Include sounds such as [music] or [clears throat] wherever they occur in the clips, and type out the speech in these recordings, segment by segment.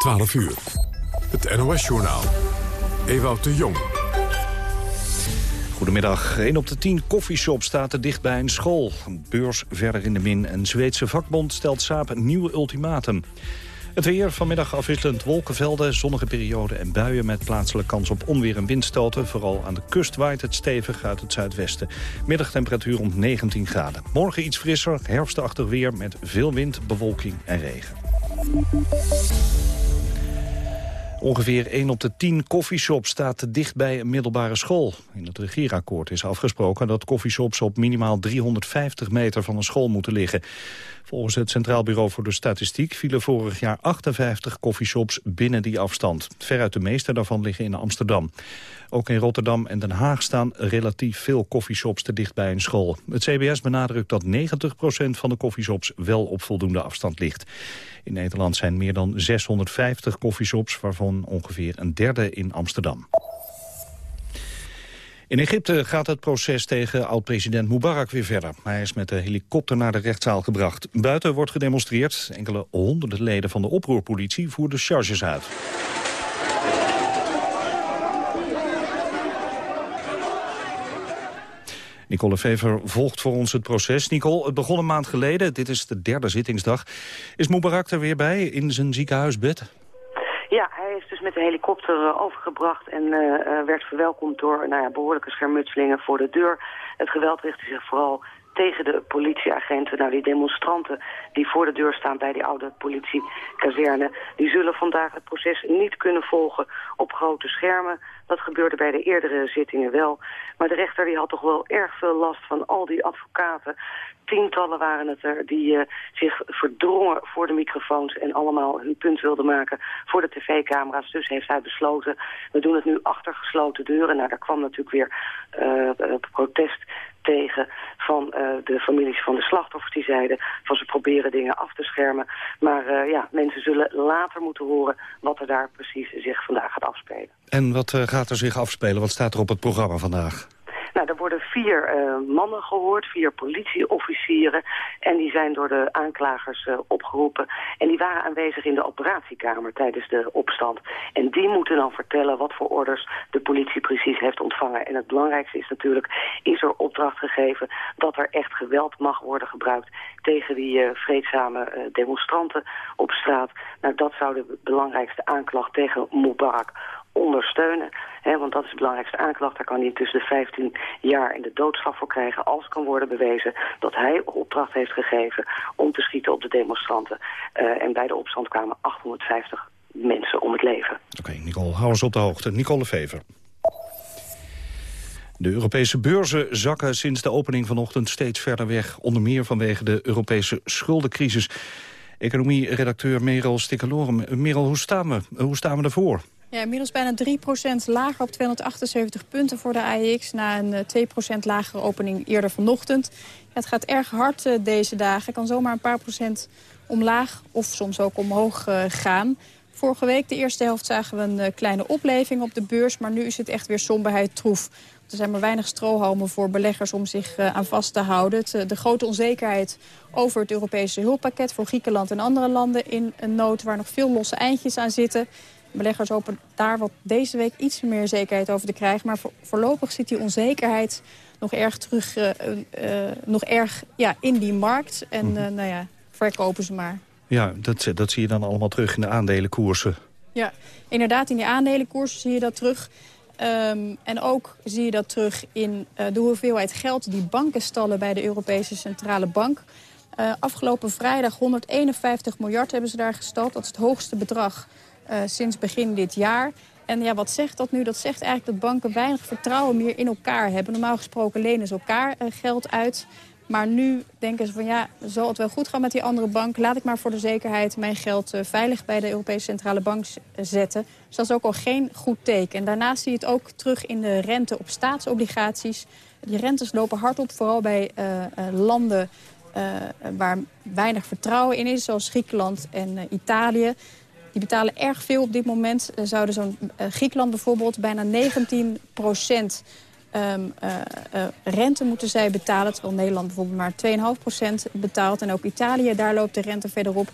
12 uur. Het NOS-journaal. Ewout de Jong. Goedemiddag. 1 op de 10 koffieshops staat er dicht bij een school. Beurs verder in de min. Een Zweedse vakbond stelt Saab een nieuw ultimatum. Het weer vanmiddag afwisselend wolkenvelden, zonnige perioden en buien... met plaatselijke kans op onweer en windstoten. Vooral aan de kust waait het stevig uit het zuidwesten. Middagtemperatuur rond 19 graden. Morgen iets frisser, herfstachtig weer met veel wind, bewolking en regen. Ongeveer 1 op de 10 koffieshops staat te dicht bij een middelbare school. In het regeerakkoord is afgesproken dat koffieshops op minimaal 350 meter van een school moeten liggen. Volgens het Centraal Bureau voor de Statistiek vielen vorig jaar 58 koffieshops binnen die afstand. Veruit de meeste daarvan liggen in Amsterdam. Ook in Rotterdam en Den Haag staan relatief veel koffieshops te dicht bij een school. Het CBS benadrukt dat 90% van de koffieshops wel op voldoende afstand ligt. In Nederland zijn meer dan 650 koffieshops, waarvan ongeveer een derde in Amsterdam. In Egypte gaat het proces tegen oud-president Mubarak weer verder. Hij is met de helikopter naar de rechtszaal gebracht. Buiten wordt gedemonstreerd. Enkele honderden leden van de oproerpolitie voerden charges uit. Nicole Fever volgt voor ons het proces. Nicole, het begon een maand geleden. Dit is de derde zittingsdag. Is Mubarak er weer bij in zijn ziekenhuisbed? Ja, hij is dus met de helikopter eh, overgebracht en uh, werd verwelkomd door nou ja, behoorlijke schermutselingen voor de deur. Het geweld richtte zich vooral tegen de politieagenten. Nou, die demonstranten die voor de deur staan bij die oude politiekazerne... die zullen vandaag het proces niet kunnen volgen op grote schermen. Dat gebeurde bij de eerdere zittingen wel. Maar de rechter die had toch wel erg veel last van al die advocaten tientallen waren het er die uh, zich verdrongen voor de microfoons en allemaal hun punt wilden maken voor de tv-camera's. Dus heeft hij besloten, we doen het nu achter gesloten deuren. Nou, daar kwam natuurlijk weer uh, protest tegen van uh, de families van de slachtoffers die zeiden van ze proberen dingen af te schermen. Maar ja, mensen zullen later moeten horen wat er daar precies zich vandaag gaat afspelen. En wat uh, gaat er zich afspelen? Wat staat er op het programma vandaag? Nou, er worden vier uh, mannen gehoord, vier politieofficieren. En die zijn door de aanklagers uh, opgeroepen. En die waren aanwezig in de operatiekamer tijdens de opstand. En die moeten dan vertellen wat voor orders de politie precies heeft ontvangen. En het belangrijkste is natuurlijk, is er opdracht gegeven dat er echt geweld mag worden gebruikt tegen die vreedzame demonstranten op straat. Nou, dat zou de belangrijkste aanklacht tegen Mubarak ondersteunen. Hè, want dat is de belangrijkste aanklacht. Daar kan hij tussen de 15 jaar en de doodstraf voor krijgen... als kan worden bewezen dat hij opdracht heeft gegeven... om te schieten op de demonstranten. Uh, en bij de opstand kwamen 850 mensen om het leven. Oké, Nicole, hou ons op de hoogte. Nicole Fever. De Europese beurzen zakken sinds de opening vanochtend steeds verder weg. Onder meer vanwege de Europese schuldencrisis. Economie-redacteur Merel Stikkelorum. Merel, hoe staan we, hoe staan we ervoor? Ja, inmiddels bijna 3% lager op 278 punten voor de AEX... na een 2% eh, lagere opening eerder vanochtend. Het gaat erg hard uh, deze dagen. kan zomaar een paar procent omlaag of soms ook omhoog uh, gaan. Vorige week, de eerste helft, zagen we een kleine opleving op de beurs... maar nu is het echt weer somberheid troef. Er zijn maar weinig strohalmen voor beleggers om zich aan vast te houden. De grote onzekerheid over het Europese hulppakket voor Griekenland en andere landen in een nood... waar nog veel losse eindjes aan zitten... Beleggers hopen daar wat deze week iets meer zekerheid over te krijgen. Maar voorlopig zit die onzekerheid nog erg terug, uh, uh, nog erg ja, in die markt. En uh, nou ja, verkopen ze maar. Ja, dat, dat zie je dan allemaal terug in de aandelenkoersen. Ja, inderdaad, in die aandelenkoersen zie je dat terug. Um, en ook zie je dat terug in de hoeveelheid geld die banken stallen bij de Europese Centrale Bank. afgelopen vrijdag 151 miljard hebben ze daar gestald. Dat is het hoogste bedrag sinds begin dit jaar. En ja, wat zegt dat nu? Dat zegt eigenlijk dat banken weinig vertrouwen meer in elkaar hebben. Normaal gesproken lenen ze elkaar uh, geld uit. Maar nu denken ze van ja, zal het wel goed gaan met die andere bank? Laat ik maar voor de zekerheid mijn geld uh, veilig bij de Europese Centrale Bank zetten. Dus dat is ook al geen goed teken. En daarnaast zie je het ook terug in de rente op staatsobligaties. Die rentes lopen hard op, vooral bij landen waar weinig vertrouwen in is. Zoals Griekenland en Italië. Die betalen erg veel op dit moment. Er zouden zo'n uh, Griekenland bijvoorbeeld bijna 19 procent uh, uh, rente moeten zij betalen. Terwijl Nederland bijvoorbeeld maar 2,5 procent betaalt. En ook Italië, daar loopt de rente verderop.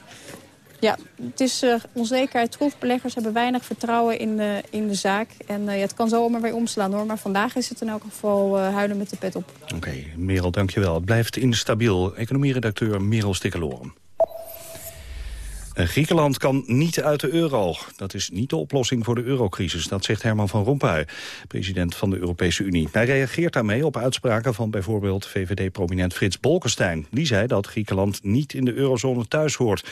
Ja, het is uh, onzekerheid troef. Beleggers hebben weinig vertrouwen in de, in de zaak. En ja, het kan zomaar weer omslaan hoor. Maar vandaag is het in elk geval huilen met de pet op. Oké, okay, Merel, dankjewel. Het blijft instabiel. Economieredacteur Merel Stikkeloren. Griekenland kan niet uit de euro. Dat is niet de oplossing voor de eurocrisis, dat zegt Herman van Rompuy, president van de Europese Unie. Hij reageert daarmee op uitspraken van bijvoorbeeld VVD-prominent Frits Bolkestein. Die zei dat Griekenland niet in de eurozone thuis hoort.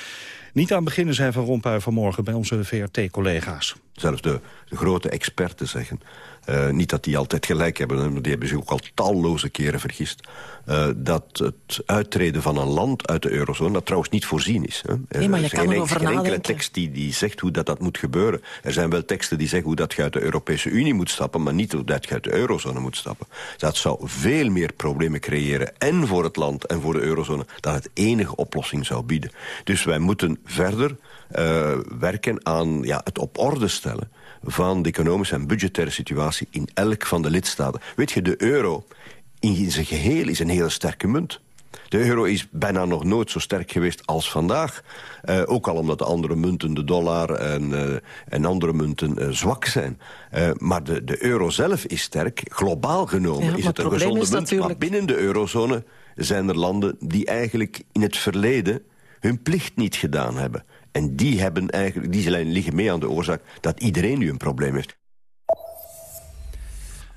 Niet aan beginnen, zei Van Rompuy vanmorgen bij onze VRT-collega's. Zelfs de, de, grote experten zeggen... Uh, niet dat die altijd gelijk hebben, maar die hebben zich ook al talloze keren vergist... Uh, dat het uittreden van een land uit de eurozone, dat trouwens niet voorzien is. Hè. Nee, maar je er kan is erover geen enkele nadenken. tekst die, die zegt hoe dat, dat moet gebeuren. Er zijn wel teksten die zeggen hoe dat je uit de Europese Unie moet stappen... maar niet hoe dat je uit de eurozone moet stappen. Dat zou veel meer problemen creëren, en voor het land en voor de eurozone... dan het enige oplossing zou bieden. Dus wij moeten verder uh, werken aan ja, het op orde stellen van de economische en budgettaire situatie in elk van de lidstaten. Weet je, de euro in zijn geheel is een hele sterke munt. De euro is bijna nog nooit zo sterk geweest als vandaag. Uh, ook al omdat de andere munten, de dollar en, uh, en andere munten uh, zwak zijn. maar de, de euro zelf is sterk. Globaal genomen Ja, is maar het een gezonde is munt. Maar natuurlijk- binnen de eurozone zijn er landen die eigenlijk in het verleden hun plicht niet gedaan hebben. En die, hebben eigenlijk, die zijn- liggen mee aan de oorzaak dat iedereen nu een probleem heeft.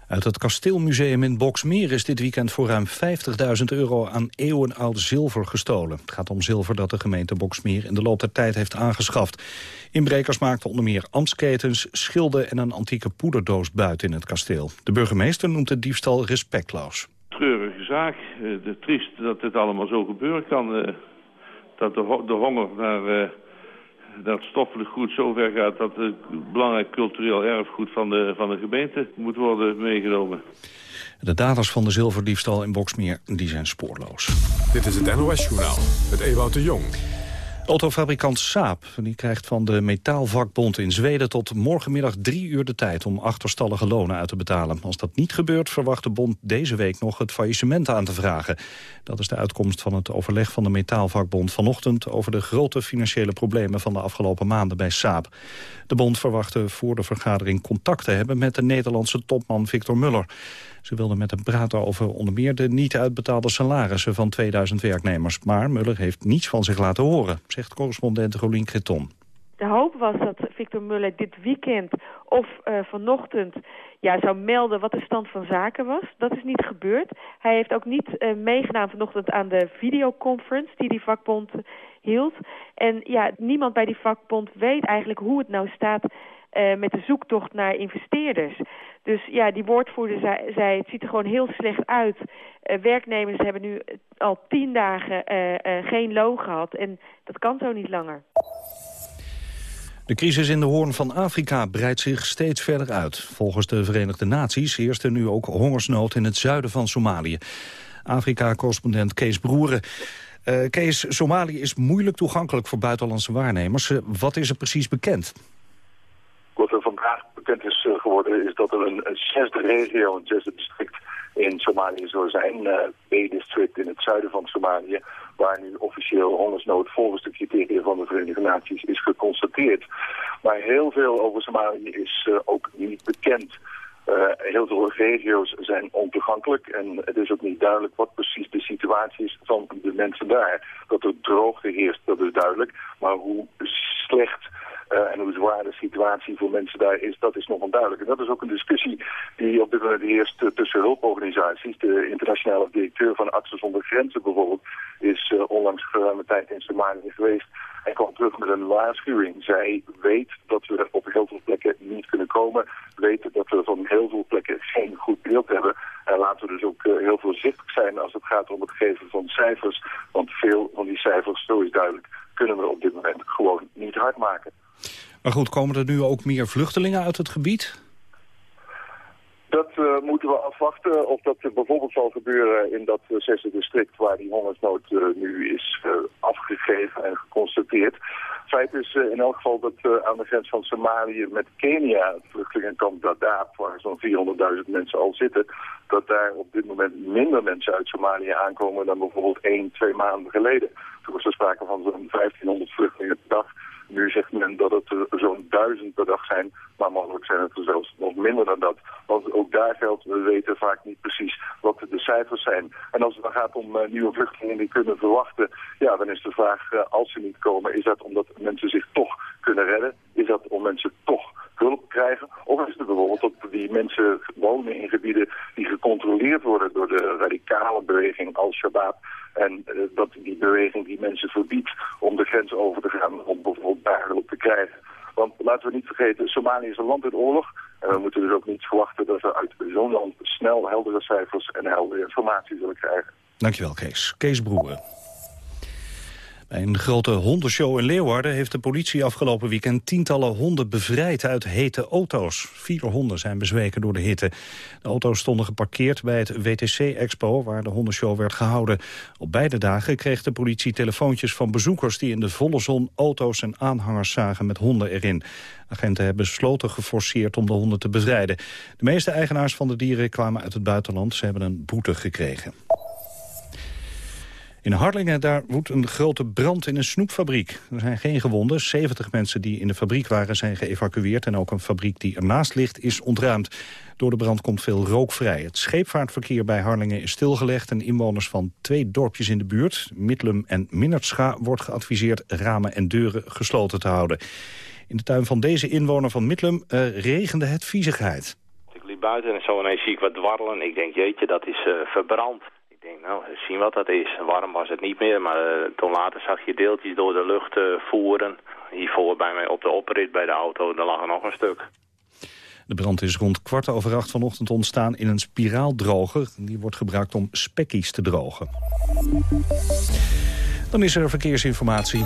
Uit het Kasteelmuseum in Boksmeer is dit weekend voor ruim 50.000 euro aan eeuwenoud zilver gestolen. Het gaat om zilver dat de gemeente Boksmeer in de loop der tijd heeft aangeschaft. Inbrekers maakten onder meer ambtsketens, schilden en een antieke poederdoos buiten in het kasteel. De burgemeester noemt de diefstal respectloos. treurige zaak. Eh, de triest dat dit allemaal zo gebeuren kan. eh, dat de, de honger naar eh, dat stoffelijk goed zo ver gaat... dat het belangrijk cultureel erfgoed van de, van de gemeente moet worden meegenomen. De daders van de zilverdiefstal in Boksmeer die zijn spoorloos. Dit is het NOS-journaal met Ewout de Jong. Autofabrikant Saab die krijgt van de metaalvakbond in Zweden tot morgenmiddag drie uur de tijd om achterstallige lonen uit te betalen. Als dat niet gebeurt verwacht de bond deze week nog het faillissement aan te vragen. Dat is de uitkomst van het overleg van de metaalvakbond vanochtend over de grote financiële problemen van de afgelopen maanden bij Saab. De bond verwachtte voor de vergadering contact te hebben met de Nederlandse topman Victor Muller. Ze wilden met hem praten over onder meer de niet uitbetaalde salarissen van 2000 werknemers. Maar Muller heeft niets van zich laten horen, zegt correspondent Rolien Creton. De hoop was dat Victor Muller dit weekend of eh, vanochtend ja, zou melden wat de stand van zaken was. Dat is niet gebeurd. Hij heeft ook niet meegedaan vanochtend aan de videoconference die die vakbond hield. En ja, niemand bij die vakbond weet eigenlijk hoe het nou staat eh, met de zoektocht naar investeerders. Dus ja, die woordvoerder zei, het ziet er gewoon heel slecht uit. Eh, werknemers hebben nu al tien dagen eh, geen loon gehad en dat kan zo niet langer. De crisis in de Hoorn van Afrika breidt zich steeds verder uit. Volgens de Verenigde Naties heerst er nu ook hongersnood in het zuiden van Somalië. Afrika-correspondent Kees Broeren. Kees, Somalië is moeilijk toegankelijk voor buitenlandse waarnemers. Wat is er precies bekend? Wat er vandaag bekend is eh, geworden is dat er een, zesde regio, een zesde district in Somalië zou zijn. eh B-district in het zuiden van Somalië, waar nu officieel hongersnood volgens de criteria van de Verenigde Naties is geconstateerd. Maar heel veel over Somalië is eh, ook niet bekend. Eh, heel veel regio's zijn ontoegankelijk en het is ook niet duidelijk wat precies de situatie is van de mensen daar. Dat er droogte heerst, dat is duidelijk. Maar hoe slecht eh, en hoe zwaar de situatie voor mensen daar is, dat is nog onduidelijk. En dat is ook een discussie die op dit moment heerst eh, tussen hulporganisaties. De internationale directeur van Artsen zonder Grenzen bijvoorbeeld is eh, onlangs geruime tijd in Somalië geweest en kwam terug met een waarschuwing. Zij weet dat we op heel veel plekken niet kunnen komen, weet dat we van heel veel plekken geen goed beeld hebben. En laten we dus ook heel voorzichtig zijn als het gaat om het geven van cijfers, want veel van die cijfers, zo is duidelijk, kunnen we op dit moment gewoon niet hard maken. Maar goed, komen er nu ook meer vluchtelingen uit het gebied? Dat eh, moeten we afwachten of dat bijvoorbeeld zal gebeuren in dat eh, zesde district waar die hongersnood eh, nu is afgegeven en geconstateerd. Feit is in elk geval dat aan de grens van Somalië met Kenia, het vluchtelingenkamp Dadaab, waar zo'n 400.000 mensen al zitten, dat daar op dit moment minder mensen uit Somalië aankomen dan bijvoorbeeld één, twee maanden geleden. Toen was er sprake van zo'n 1500 vluchtelingen per dag. Nu zegt men dat het zo'n duizend per dag zijn, maar mogelijk zijn het er zelfs nog minder dan dat. Want ook daar geldt, we weten vaak niet precies wat de cijfers zijn. En als het dan gaat om uh, nieuwe vluchtelingen die kunnen verwachten, ja, dan is de vraag, uh, als ze niet komen, is dat omdat mensen zich toch kunnen redden? Is dat om mensen toch hulp krijgen? Of is het bijvoorbeeld dat die mensen wonen in gebieden die gecontroleerd worden door de radicale beweging Al-Shabaab en uh, dat die beweging die mensen verbiedt om de grens over te gaan om bijvoorbeeld daar hulp te krijgen. Want laten we niet vergeten, Somalië is een land in oorlog. En we moeten dus ook niet verwachten dat we uit zo'n land snel heldere cijfers en heldere informatie zullen krijgen. Dankjewel Kees. Kees Broeren. Bij een grote hondenshow in Leeuwarden heeft de politie afgelopen weekend tientallen honden bevrijd uit hete auto's. Vier honden zijn bezweken door de hitte. De auto's stonden geparkeerd bij het WTC-expo waar de hondenshow werd gehouden. Op beide dagen kreeg de politie telefoontjes van bezoekers die in de volle zon auto's en aanhangers zagen met honden erin. Agenten hebben besloten geforceerd om de honden te bevrijden. De meeste eigenaars van de dieren kwamen uit het buitenland. Ze hebben een boete gekregen. In Harlingen daar woedt een grote brand in een snoepfabriek. Er zijn geen gewonden. 70 mensen die in de fabriek waren zijn geëvacueerd... en ook een fabriek die ernaast ligt is ontruimd. Door de brand komt veel rook vrij. Het scheepvaartverkeer bij Harlingen is stilgelegd... en inwoners van twee dorpjes in de buurt, Midlum en Minnertscha... wordt geadviseerd ramen en deuren gesloten te houden. In de tuin van deze inwoner van Midlum uh, regende het viezigheid. Ik liep buiten en zo ineens zie ik wat dwarrelen. Ik denk, jeetje, dat is uh, verbrand. Denk, nou, zien wat dat is. Warm was het niet meer, maar uh, toen later zag je deeltjes door de lucht uh, voeren. Hiervoor bij mij op de oprit bij de auto, daar lag er nog een stuk. De brand is rond kwart over acht vanochtend ontstaan in een spiraaldroger. Die wordt gebruikt om spekkies te drogen. Dan is er verkeersinformatie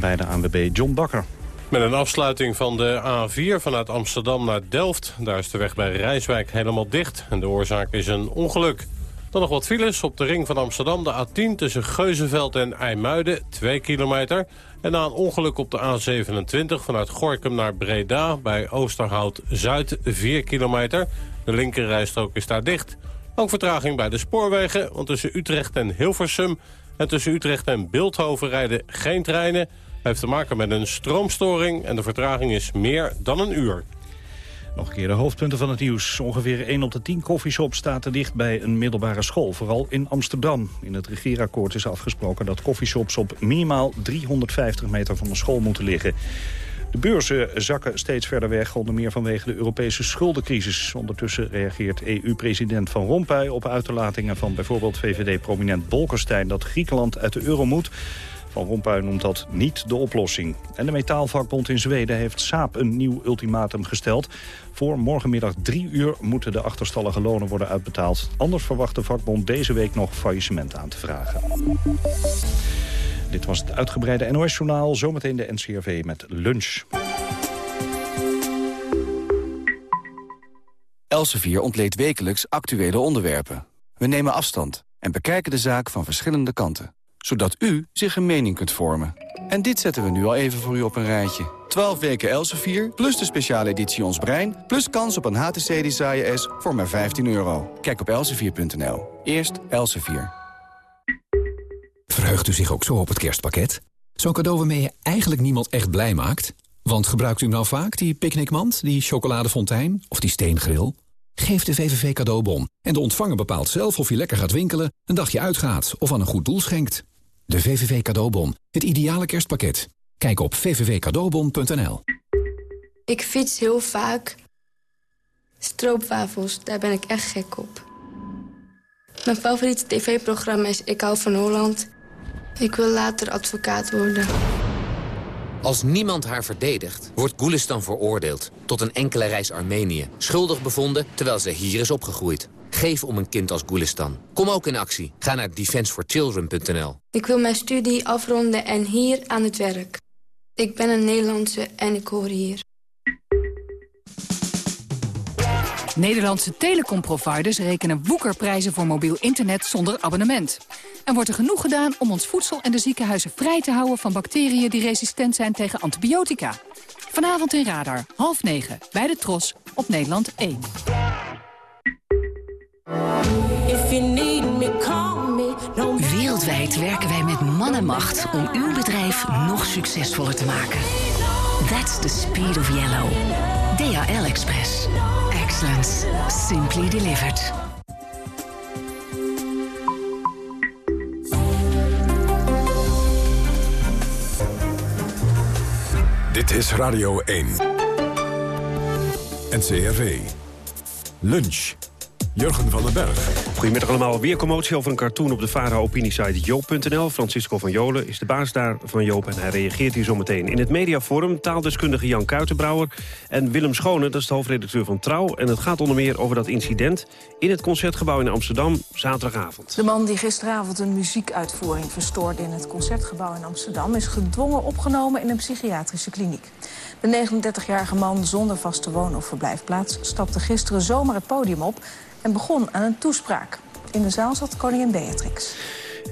bij de ANWB John Bakker. Met een afsluiting van de A4 vanuit Amsterdam naar Delft. Daar is de weg bij Rijswijk helemaal dicht. En de oorzaak is een ongeluk. Dan nog wat files op de ring van Amsterdam. De A10 tussen Geuzenveld en IJmuiden, 2 kilometer. En na een ongeluk op de A27 vanuit Gorkum naar Breda... bij Oosterhout-Zuid, 4 kilometer. De linkerrijstrook is daar dicht. Ook vertraging bij de spoorwegen, want tussen Utrecht en Hilversum... en tussen Utrecht en Beeldhoven rijden geen treinen... heeft te maken met een stroomstoring en de vertraging is meer dan een uur. Nog een keer de hoofdpunten van het nieuws. Ongeveer 1 op de 10 koffieshops staat er dicht bij een middelbare school. Vooral in Amsterdam. In het regeerakkoord is afgesproken dat koffieshops op minimaal 350 meter van de school moeten liggen. De beurzen zakken steeds verder weg, onder meer vanwege de Europese schuldencrisis. Ondertussen reageert EU-president Van Rompuy op uitlatingen van bijvoorbeeld VVD-prominent Bolkestein dat Griekenland uit de euro moet. Van Rompuy noemt dat niet de oplossing. En de metaalvakbond in Zweden heeft Saab een nieuw ultimatum gesteld. Voor morgenmiddag drie uur moeten de achterstallige lonen worden uitbetaald. Anders verwacht de vakbond deze week nog faillissement aan te vragen. Dit was het uitgebreide NOS-journaal. Zometeen de NCRV met lunch. Elsevier ontleed wekelijks actuele onderwerpen. We nemen afstand en bekijken de zaak van verschillende kanten zodat u zich een mening kunt vormen. En dit zetten we nu al even voor u op een rijtje. 12 weken Elsevier, plus de speciale editie Ons Brein... plus kans op een HTC Desire S voor maar 15 euro. Kijk op elsevier.nl. Eerst Elsevier. Verheugt u zich ook zo op het kerstpakket? Zo'n cadeau waarmee je eigenlijk niemand echt blij maakt? Want gebruikt u nou vaak die picknickmand, die chocoladefontein of die steengril? Geef de VVV cadeaubon en de ontvanger bepaalt zelf of je lekker gaat winkelen... een dagje uitgaat of aan een goed doel schenkt. De VVV Cadeaubon. Het ideale kerstpakket. Kijk op vvvcadeaubon.nl. Ik fiets heel vaak. Stroopwafels, daar ben ik echt gek op. Mijn favoriete tv-programma is Ik hou van Holland. Ik wil later advocaat worden. Als niemand haar verdedigt, wordt Gulistan veroordeeld... tot een enkele reis Armenië. Schuldig bevonden, terwijl ze hier is opgegroeid. Geef om een kind als Gulistan. Kom ook in actie. Ga naar defenseforchildren.nl. Ik wil mijn studie afronden en hier aan het werk. Ik ben een Nederlandse en ik hoor hier. Nederlandse telecomproviders rekenen woekerprijzen voor mobiel internet zonder abonnement. En wordt er genoeg gedaan om ons voedsel en de ziekenhuizen vrij te houden van bacteriën die resistent zijn tegen antibiotica. Vanavond in Radar, half negen, bij de Tros, op Nederland 1. Wereldwijd werken wij met man en macht om uw bedrijf nog succesvoller te maken. That's the speed of yellow. DHL Express. Excellence. Simply delivered. Dit is Radio 1. NCRV. Lunch. Jurgen van den Berg. Goedemiddag allemaal. Weer commotie over een cartoon op de VARA-opiniesite joop.nl. Francisco van Jolen is de baas daar van Joop en hij reageert hier zo meteen. In het mediaforum taaldeskundige Jan Kuitenbrouwer en Willem Schone, dat is de hoofdredacteur van Trouw. En het gaat onder meer over dat incident in het Concertgebouw in Amsterdam zaterdagavond. De man die gisteravond een muziekuitvoering verstoorde in het Concertgebouw in Amsterdam... is gedwongen opgenomen in een psychiatrische kliniek. De 39-jarige man zonder vaste woon- of verblijfplaats stapte gisteren zomaar het podium op en begon aan een toespraak. In de zaal zat koningin Beatrix.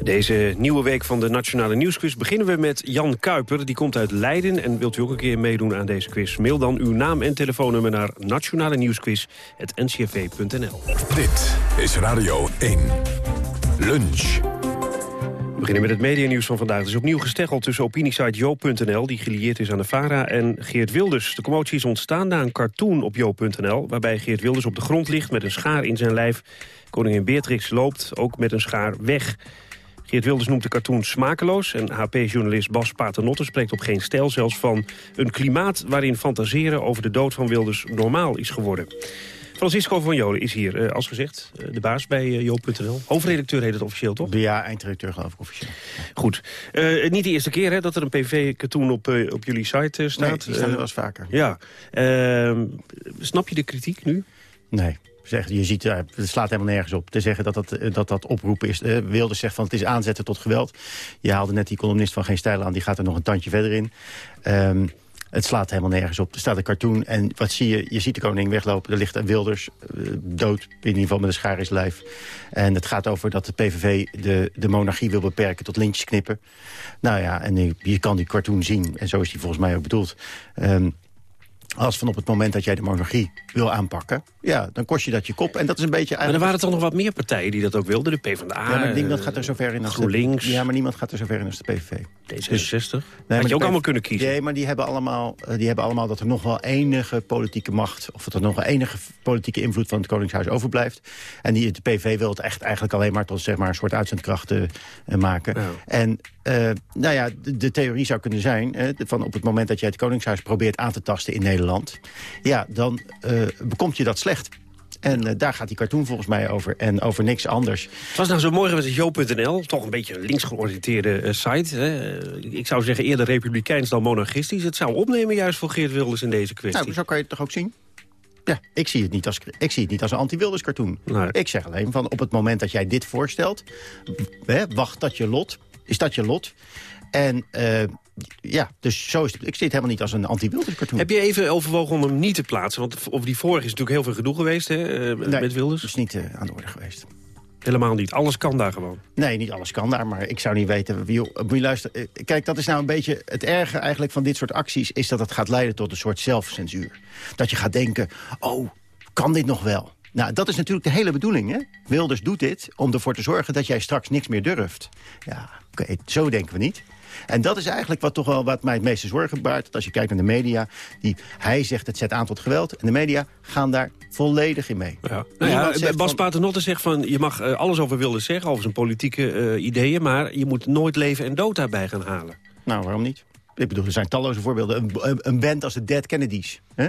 Deze nieuwe week van de Nationale Nieuwsquiz beginnen we met Jan Kuiper. Die komt uit Leiden en wilt u ook een keer meedoen aan deze quiz? Mail dan uw naam en telefoonnummer naar nationale nieuwsquiz.ncrv.nl. Dit is Radio 1. Lunch. Beginnen met het medianieuws van vandaag. Er is opnieuw gesteggeld tussen opiniesite joop.nl... die gelieerd is aan de VARA, en Geert Wilders. De commotie is ontstaan na een cartoon op joop.nl... waarbij Geert Wilders op de grond ligt met een schaar in zijn lijf. Koningin Beatrix loopt ook met een schaar weg. Geert Wilders noemt de cartoon smakeloos... en HP-journalist Bas Paternotte spreekt op geen stijl zelfs van... een klimaat waarin fantaseren over de dood van Wilders normaal is geworden. Francisco van Jolen is hier, eh, als gezegd, eh, de baas bij uh, Joop.nl. Hoofdredacteur heet het officieel, toch? Ja, eindredacteur geloof ik officieel. Goed. Uh, niet de eerste keer hè, dat er een PV-cartoon op, op jullie site staat. Nee, die staan er wel eens vaker. Ja. Ehm, snap je de kritiek nu? Nee. Zeg, je ziet, het slaat helemaal nergens op. Te zeggen dat dat, dat, dat oproepen is. Wilde zegt van het is aanzetten tot geweld. Je haalde net die columnist van Geen Stijl aan. Die gaat er nog een tandje verder in. Um, het slaat helemaal nergens op. Er staat een cartoon en wat zie je? Je ziet de koning weglopen. Er ligt een Wilders, uh, dood, in ieder geval met een schaar in zijn lijf. En het gaat over dat de PVV de, de monarchie wil beperken tot lintjes knippen. Nou ja, en je kan die cartoon zien. En zo is die volgens mij ook bedoeld. Um, als van op het moment dat jij de monarchie wil aanpakken... ja, dan kost je dat je kop. En dat is een beetje Maar er waren toch nog wat meer partijen die dat ook wilden? De PvdA, Ja, maar niemand gaat er zover in als GroenLinks. De, ja, maar niemand gaat er zover in als de PVV. D66? Dus, nee, Had je ook allemaal kunnen kiezen? Nee, maar die hebben, allemaal, die hebben allemaal dat er nog wel enige politieke macht... of dat er nog wel enige politieke invloed van het Koningshuis overblijft. En die, de PV wil het echt eigenlijk alleen maar tot zeg maar, een soort uitzendkracht uh, maken. En uh, nou ja, de, de, theorie zou kunnen zijn... Uh, van op het moment dat jij het Koningshuis probeert aan te tasten in Nederland... ja, dan bekomt je dat slecht. En uh, daar gaat die cartoon volgens mij over. En over niks anders. Het was nou zo mooi met Jo.nl. Toch een beetje een links georiënteerde uh, site. Hè? Ik zou zeggen eerder republikeins dan monarchistisch. Het zou opnemen juist voor Geert Wilders in deze kwestie. Nou, zo kan je het toch ook zien? Ja, ik zie het niet als, ik zie het niet als een anti-Wilders cartoon. Nee. Ik zeg alleen van op het moment dat jij dit voorstelt... Hè, wacht dat je lot, is dat je lot... En uh, ja, dus zo is het. Ik zie het helemaal niet als een anti-Wilders cartoon. Heb je even overwogen om hem niet te plaatsen? Want over die vorige is natuurlijk heel veel gedoe geweest hè, nee, met Wilders. dat is niet uh, aan de orde geweest. Helemaal niet. Alles kan daar gewoon. Nee, niet alles kan daar, maar ik zou niet weten... Wie, moet luisteren. Kijk, dat is nou een beetje het erge eigenlijk van dit soort acties... is dat het gaat leiden tot een soort zelfcensuur. Dat je gaat denken, oh, kan dit nog wel? Nou, dat is natuurlijk de hele bedoeling, hè? Wilders doet dit om ervoor te zorgen dat jij straks niks meer durft. Ja, oké, okay, zo denken we niet. En dat is eigenlijk wat toch wel wat mij het meeste zorgen baart. Als je kijkt naar de media, die, hij zegt het zet aan tot geweld. En de media gaan daar volledig in mee. Ja. Nou ja, Bas van... Paternotte zegt van, je mag uh, alles over Wilders zeggen, over zijn politieke uh, ideeën, maar je moet nooit leven en dood daarbij gaan halen. Nou, waarom niet? Ik bedoel, er zijn talloze voorbeelden. Een, een, een band als de Dead Kennedys. Hè?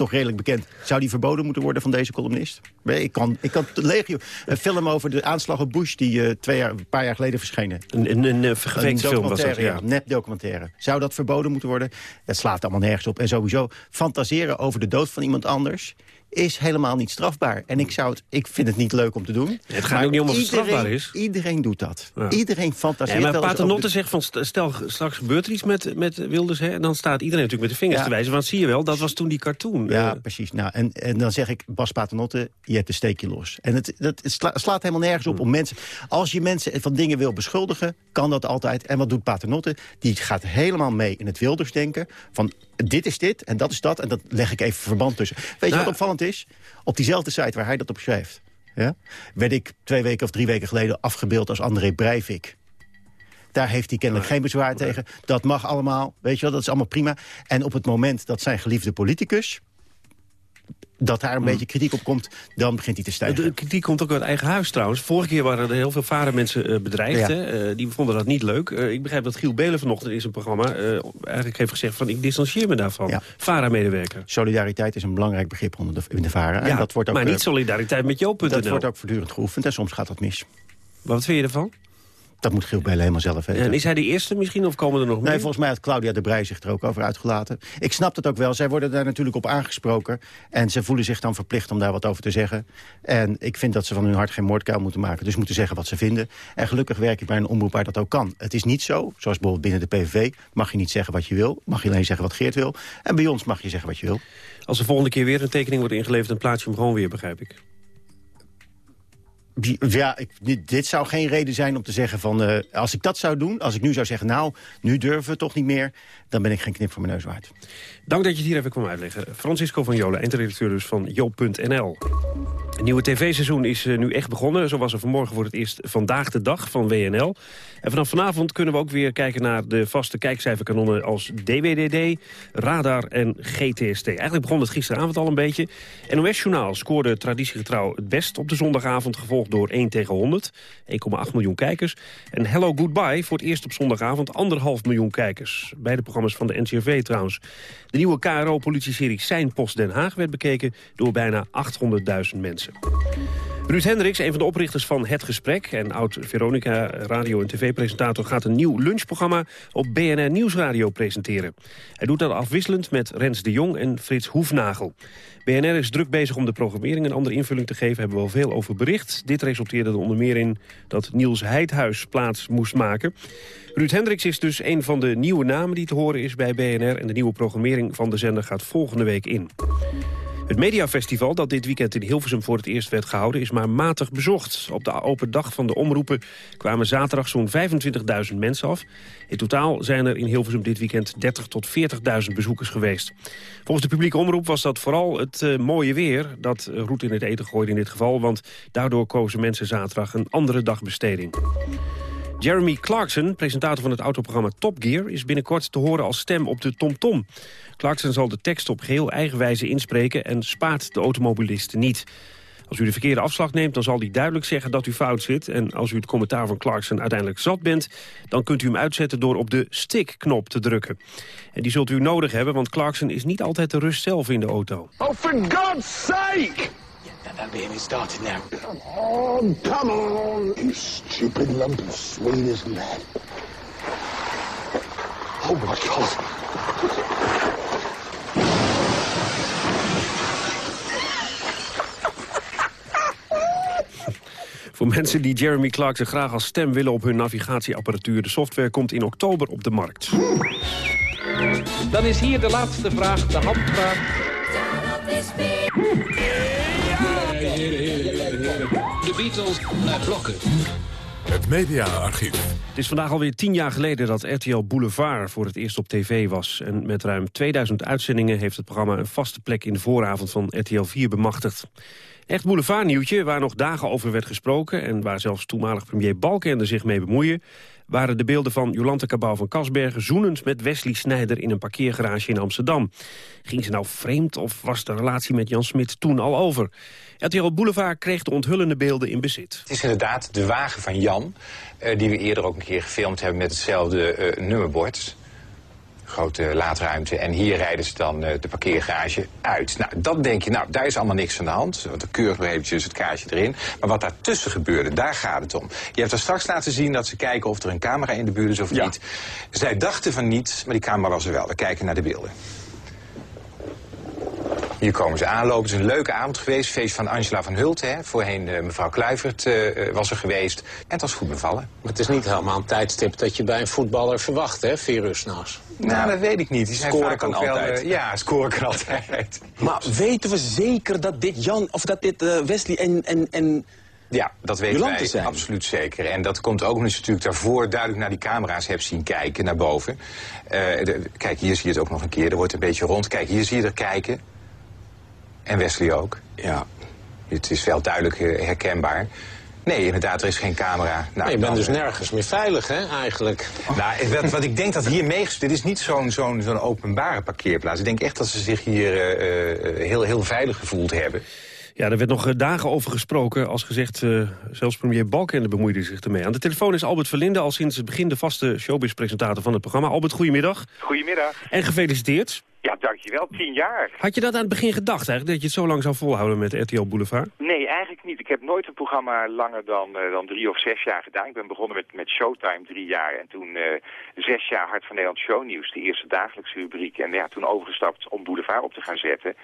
Toch redelijk bekend. Zou die verboden moeten worden van deze columnist? Ik kan, ik kan legio. Een film over de aanslag op Bush die uh, twee jaar, een paar jaar geleden verschenen. Een, een, een, een film was dat, ja. ja. Nep documentaire. Zou dat verboden moeten worden? Dat slaat allemaal nergens op. En sowieso, fantaseren over de dood van iemand anders is helemaal niet strafbaar. En ik, zou het, ik vind het niet leuk om te doen. Het gaat ook niet om of het strafbaar is. Iedereen doet dat. Ja. Iedereen fantaseert ja, maar Paternotte zegt van, stel straks gebeurt er iets met, met Wilders... Hè, en dan staat iedereen natuurlijk met de vingers ja. te wijzen. Want zie je wel, dat was toen die cartoon. Ja, uh, precies. Nou, en, en dan zeg ik, Bas Paternotte, je hebt een steekje los. En het, dat, het sla, slaat helemaal nergens op om mensen... Als je mensen van dingen wil beschuldigen, kan dat altijd. En wat doet Paternotte? Die gaat helemaal mee in het Wilders denken. Van, dit is dit en dat is dat. En dat leg ik even verband tussen. Weet je nou, wat opvallend is? Op diezelfde site waar hij dat op schrijft. Ja? Werd ik twee weken of drie weken geleden afgebeeld als André Breivik. Daar heeft hij kennelijk geen bezwaar tegen. Dat mag allemaal, weet je wel, dat is allemaal prima. En op het moment dat zijn geliefde politicus dat daar een beetje kritiek op komt, dan begint hij te stijgen. De kritiek komt ook uit eigen huis trouwens. Vorige keer waren er heel veel varenmensen uh, bedreigd. Ja. Hè? Uh, die vonden dat niet leuk. Uh, ik begrijp dat Giel Belen vanochtend in zijn programma... eigenlijk heeft gezegd van ik distancieer me daarvan. Ja. VARA-medewerker. Solidariteit is een belangrijk begrip onder de, in de VARA. Ja, en dat wordt ook, maar niet solidariteit met Joop.nl. Dat wordt ook voortdurend geoefend en soms gaat dat mis. Wat vind je ervan? Dat moet Giel Belen helemaal zelf weten. En is hij de eerste misschien, of komen er nog meer? Nee, volgens mij had Claudia de Brij zich er ook over uitgelaten. Ik snap het ook wel. Zij worden daar natuurlijk op aangesproken. En ze voelen zich dan verplicht om daar wat over te zeggen. En ik vind dat ze van hun hart geen moordkuil moeten maken. Dus moeten zeggen wat ze vinden. En gelukkig werk ik bij een omroep waar dat ook kan. Het is niet zo, zoals bijvoorbeeld binnen de PVV... mag je niet zeggen wat je wil. Mag je alleen zeggen wat Geert wil. En bij ons mag je zeggen wat je wil. Als er volgende keer weer een tekening wordt ingeleverd... dan plaats je hem gewoon weer, begrijp ik. Ja, ik, dit, zou geen reden zijn om te zeggen van... Uh, als ik dat zou doen, als ik nu zou zeggen... nou, nu durven we toch niet meer... dan ben ik geen knip voor mijn neus waard. Dank dat je het hier even kwam uitleggen. Francisco van Jolen, eindredacteur dus van Joop.nl. Het nieuwe tv-seizoen is uh, nu echt begonnen. Zo was er vanmorgen voor het eerst Vandaag de Dag van WNL. En vanaf vanavond kunnen we ook weer kijken naar de vaste kijkcijferkanonnen... als DWDD, Radar en GTST. Eigenlijk begon het gisteravond al een beetje. NOS Journaal scoorde traditiegetrouw het best op de zondagavond... gevolgd door 1 tegen 100, 1,8 miljoen kijkers. En Hello Goodbye voor het eerst op zondagavond anderhalf miljoen kijkers. Beide programma's van de NCRV trouwens. De nieuwe KRO-politieserie Zijn Post Den Haag werd bekeken door bijna 800.000 mensen. Ruud Hendricks, een van de oprichters van Het Gesprek... en oud-Veronica radio- en tv-presentator... gaat een nieuw lunchprogramma op BNR Nieuwsradio presenteren. Hij doet dat afwisselend met Rens de Jong en Frits Hoefnagel. BNR is druk bezig om de programmering een andere invulling te geven. hebben we al veel over bericht. Dit resulteerde er onder meer in dat Niels Heidhuis plaats moest maken. Ruud Hendricks is dus een van de nieuwe namen die te horen is bij BNR... en de nieuwe programmering van de zender gaat volgende week in. Het Mediafestival, dat dit weekend in Hilversum voor het eerst werd gehouden... is maar matig bezocht. Op de open dag van de omroepen kwamen zaterdag zo'n 25.000 mensen af. In totaal zijn er in Hilversum dit weekend 30.000 tot 40.000 bezoekers geweest. Volgens de publieke omroep was dat vooral het uh, mooie weer... dat roet in het eten gooide in dit geval... want daardoor kozen mensen zaterdag een andere dagbesteding. Jeremy Clarkson, presentator van het autoprogramma Top Gear... is binnenkort te horen als stem op de TomTom. -tom. Clarkson zal de tekst op geheel eigen wijze inspreken... en spaart de automobilisten niet. Als u de verkeerde afslag neemt, dan zal hij duidelijk zeggen dat u fout zit. En als u het commentaar van Clarkson uiteindelijk zat bent... dan kunt u hem uitzetten door op de stick-knop te drukken. En die zult u nodig hebben, want Clarkson is niet altijd de rust zelf in de auto. Oh, for God's sake! That baby started now. Come on, come on, you stupid lump of sweetest lead. Oh my God. Voor mensen die Jeremy Clarkson graag als stem willen op hun navigatieapparatuur... de software komt in oktober op de markt. Dan is hier de laatste vraag, de handvraag. De Beatles naar blokken. Het mediaarchief. Het is vandaag alweer tien jaar geleden dat RTL Boulevard voor het eerst op tv was. En met ruim 2000 uitzendingen heeft het programma een vaste plek in de vooravond van RTL 4 bemachtigd. Echt boulevardnieuwtje, waar nog dagen over werd gesproken... en waar zelfs toenmalig premier Balkenende zich mee bemoeien... waren de beelden van Jolante Cabau van Kasbergen... zoenend met Wesley Snijder in een parkeergarage in Amsterdam. Ging ze nou vreemd of was de relatie met Jan Smit toen al over? RTL Boulevard kreeg de onthullende beelden in bezit. Het is inderdaad de wagen van Jan... Uh, die we eerder ook een keer gefilmd hebben met hetzelfde uh, nummerbord grote laadruimte. En hier rijden ze dan uh, de parkeergarage uit. Nou, dan denk je, nou, daar is allemaal niks aan de hand. Want dan keurig eventjes het kaartje erin. Maar wat daartussen gebeurde, daar gaat het om. Je hebt er straks laten zien dat ze kijken of er een camera in de buurt is of ja. niet. Zij dachten van niet, maar die camera was er wel. We kijken naar de beelden. Hier komen ze aanlopen. Het is een leuke avond geweest. Feest van Angela van Hult. Hè. Voorheen uh, mevrouw Kluivert uh, was er geweest. En het was goed bevallen. Maar het is niet helemaal een tijdstip dat je bij een voetballer verwacht, hè? Vier uur s'nachts. Nou, dat weet ik niet. Die scoren kan wel, altijd. Uh, ja, scoren kan [laughs] altijd. maar weten we zeker dat dit Jan, of dat dit Wesley en... en, en ja, dat weten wij zijn. absoluut zeker. En dat komt ook omdat je natuurlijk daarvoor duidelijk naar die camera's hebt zien kijken, naar boven. De, kijk, hier zie je het ook nog een keer. Er wordt een beetje rond. Kijk, hier zie je er kijken. En Wesley ook. Ja. Het is wel duidelijk eh, herkenbaar. Nee, inderdaad, er is geen camera. Nou, je bent dus eh, nergens meer veilig, hè, eigenlijk. Nou, wat, wat ik denk dat hier meegespeeld... Dit is niet zo'n zo'n zo'n openbare parkeerplaats. Ik denk echt dat ze zich hier eh, eh, heel, heel veilig gevoeld hebben. Ja, er werd nog eh, dagen over gesproken. Als gezegd, eh, zelfs premier Balkenende bemoeide zich ermee. Aan de telefoon is Albert Verlinde, al sinds het begin de vaste showbiz-presentator van het programma. Albert, goedemiddag. Goedemiddag. En gefeliciteerd. Ja, dankjewel. Tien jaar. Had je dat aan het begin gedacht eigenlijk, dat je het zo lang zou volhouden met RTL Boulevard? Nee, eigenlijk niet. Ik heb nooit een programma langer dan, eh, dan drie of zes jaar gedaan. Ik ben begonnen met, met Showtime drie jaar en toen zes jaar Hart van Nederland Shownieuws, de eerste dagelijkse rubriek. En ja, toen overgestapt om Boulevard op te gaan zetten.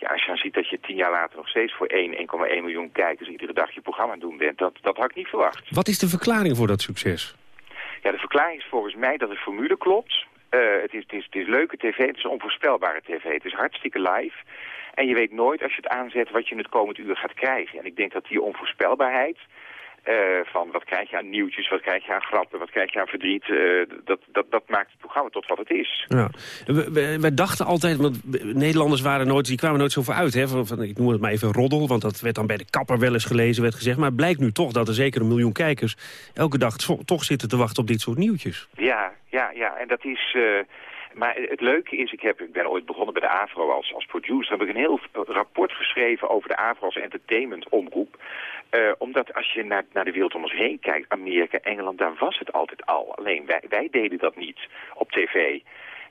Ja, als je dan ziet dat je tien jaar later nog steeds voor 1, 1,1 miljoen kijkers iedere dag je programma aan doen bent, dat, dat had ik niet verwacht. Wat is de verklaring voor dat succes? Ja, de verklaring is volgens mij dat de formule klopt. Eh, het, is, het, is, het is leuke tv, het is onvoorspelbare tv. Het is hartstikke live. En je weet nooit als je het aanzet wat je in het komend uur gaat krijgen. En ik denk dat die onvoorspelbaarheid... eh, van wat krijg je aan nieuwtjes, wat krijg je aan grappen, wat krijg je aan verdriet... eh, dat, dat, dat maakt het programma tot wat het is. Ja. We, wij dachten altijd, want Nederlanders waren nooit, die kwamen nooit zo voor uit. Hè, van, van, ik noem het maar even roddel, want dat werd dan bij de kapper wel eens gelezen, werd gezegd. Maar het blijkt nu toch dat er zeker een miljoen kijkers elke dag toch zitten te wachten op dit soort nieuwtjes. Ja, ja, ja. En dat is... eh, maar het leuke is, ik, heb, ik ben ooit begonnen bij de AVRO als, als producer. heb ik een heel rapport geschreven over de AVRO als entertainmentomroep. Eh, omdat als je naar, naar de wereld om ons heen kijkt, Amerika, Engeland, daar was het altijd al. Alleen wij, wij deden dat niet op tv.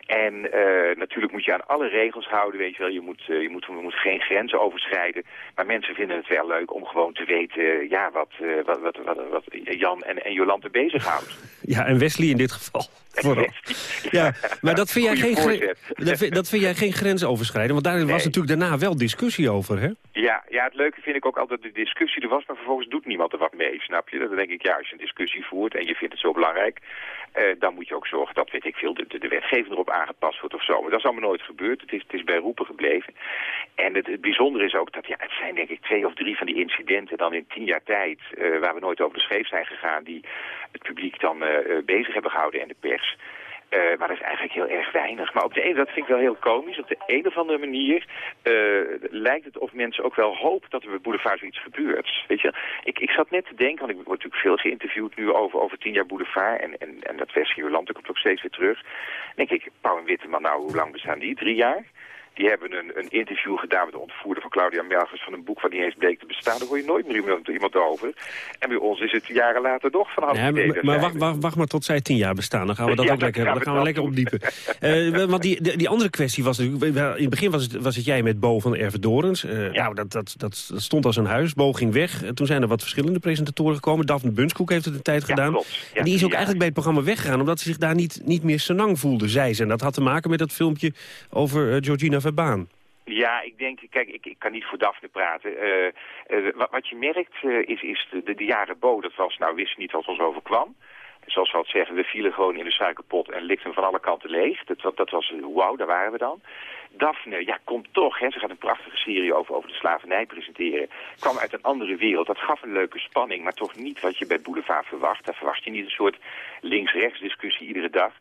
En eh, natuurlijk moet je aan alle regels houden, weet je wel. Je moet, eh, je moet, je moet geen grenzen overschrijden. Maar mensen vinden het wel leuk om gewoon te weten eh, ja, wat, eh, wat, wat, wat, wat Jan en, en Jolante bezighoudt. [laughs] Ja, en Wesley in dit geval. [laughs] Vooral. Ja, maar dat vind, jij geen, dat, vind, dat vind jij geen grens overschrijden? Want daar was natuurlijk daarna wel discussie over, hè? Ja, ja, het leuke vind ik ook altijd de discussie er was, maar vervolgens doet niemand er wat mee, snap je? Dan denk ik, ja, als je een discussie voert en je vindt het zo belangrijk, eh, dan moet je ook zorgen dat, weet ik veel, de, de, de wetgeving erop aangepast wordt of zo. Maar dat is allemaal nooit gebeurd. Het is, het is bij roepen gebleven. En het, het bijzondere is ook dat, ja, het zijn denk ik twee of drie van die incidenten dan in tien jaar tijd, eh, waar we nooit over de scheef zijn gegaan, die het publiek dan eh, eh, bezig hebben gehouden en de pers. Eh, maar dat is eigenlijk heel erg weinig. Maar op de ene, dat vind ik wel heel komisch. Op de een of andere manier eh, lijkt het of mensen ook wel hopen dat er bij Boulevard zoiets gebeurt. Weet je, ik, ik zat net te denken, want ik word natuurlijk veel geïnterviewd nu over, over tien jaar Boulevard. En, en, en dat West-Ierland dat komt ook steeds weer terug. Dan denk ik, Pauw en Witteman, nou, hoe lang bestaan die? Drie jaar? Die hebben een, een interview gedaan met de ontvoerder van Claudia Melgers van een boek wat niet eens bleek te bestaan. Daar hoor je nooit meer iemand, over. En bij ons is het jaren later nog van Ja, idee. maar maar wacht, wacht, wacht maar tot zij tien jaar bestaan. Dan gaan we dat Ja, ook lekker, gaan dan we gaan we lekker opdiepen. Eh, want die, die, die andere kwestie was natuurlijk... In het begin was het, was het jij met Bo van Ervedorens. Eh Nou, dat, dat, dat, dat stond als een huis. Bo ging weg. Eh, Toen zijn er wat verschillende presentatoren gekomen. Daphne Bunskoek heeft het een tijd gedaan. klopt. Ja, en die is ook ja. eigenlijk bij het programma weggegaan... omdat ze zich daar niet, niet meer senang voelde, zei ze. En dat had te maken met dat filmpje over eh, Verbaan. Ja, ik denk, kijk, ik, ik kan niet voor Daphne praten. Eh, eh, wat, je merkt eh, is, is de, de, jaren Bo, dat was, nou wisten niet wat ons overkwam. Zoals we altijd zeggen, we vielen gewoon in de suikerpot en likten van alle kanten leeg. Dat, dat, was, wauw, daar waren we dan. Daphne, ja, komt toch, hè, ze gaat een prachtige serie over, over de slavernij presenteren. Kwam uit een andere wereld, dat gaf een leuke spanning, maar toch niet wat je bij Boulevard verwacht. Daar verwacht je niet een soort links-rechts discussie iedere dag.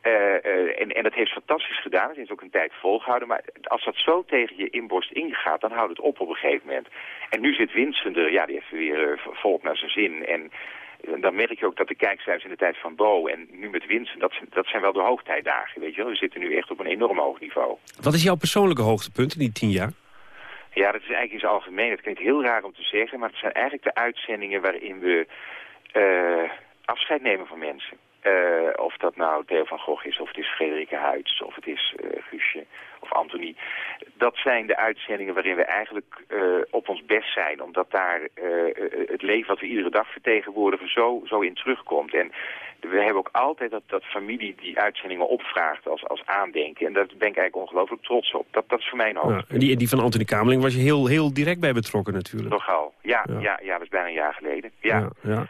Eh, eh, en, en dat heeft fantastisch gedaan. Het heeft ook een tijd volgehouden. Maar als dat zo tegen je inborst ingaat, dan houdt het op op een gegeven moment. En nu zit Winston er, ja, die heeft weer uh, volk naar zijn zin. En dan merk je ook dat de kijkcijfers in de tijd van Bo en nu met Winston, dat, dat zijn wel de hoogtijdagen, weet je wel. We zitten nu echt op een enorm hoog niveau. Wat is jouw persoonlijke hoogtepunt in die tien jaar? Ja, dat is eigenlijk in zijn algemeen. Het klinkt heel raar om te zeggen, maar het zijn eigenlijk de uitzendingen waarin we afscheid nemen van mensen. Uh, of dat nou Theo van Gogh is, of het is Frederike Huyts, of het is uh, Guusje of Anthony. Dat zijn de uitzendingen waarin we eigenlijk uh, op ons best zijn. Omdat daar het leven wat we iedere dag vertegenwoordigen zo, zo in terugkomt. En we hebben ook altijd dat, dat familie die uitzendingen opvraagt als, als aandenken. En daar ben ik eigenlijk ongelooflijk trots op. Dat, dat is voor mij een. Ja, die, die van Anthony Kameling was je heel, heel direct bij betrokken natuurlijk. Nogal, ja, ja. ja, ja dat is bijna een jaar geleden. Ja, ja, ja.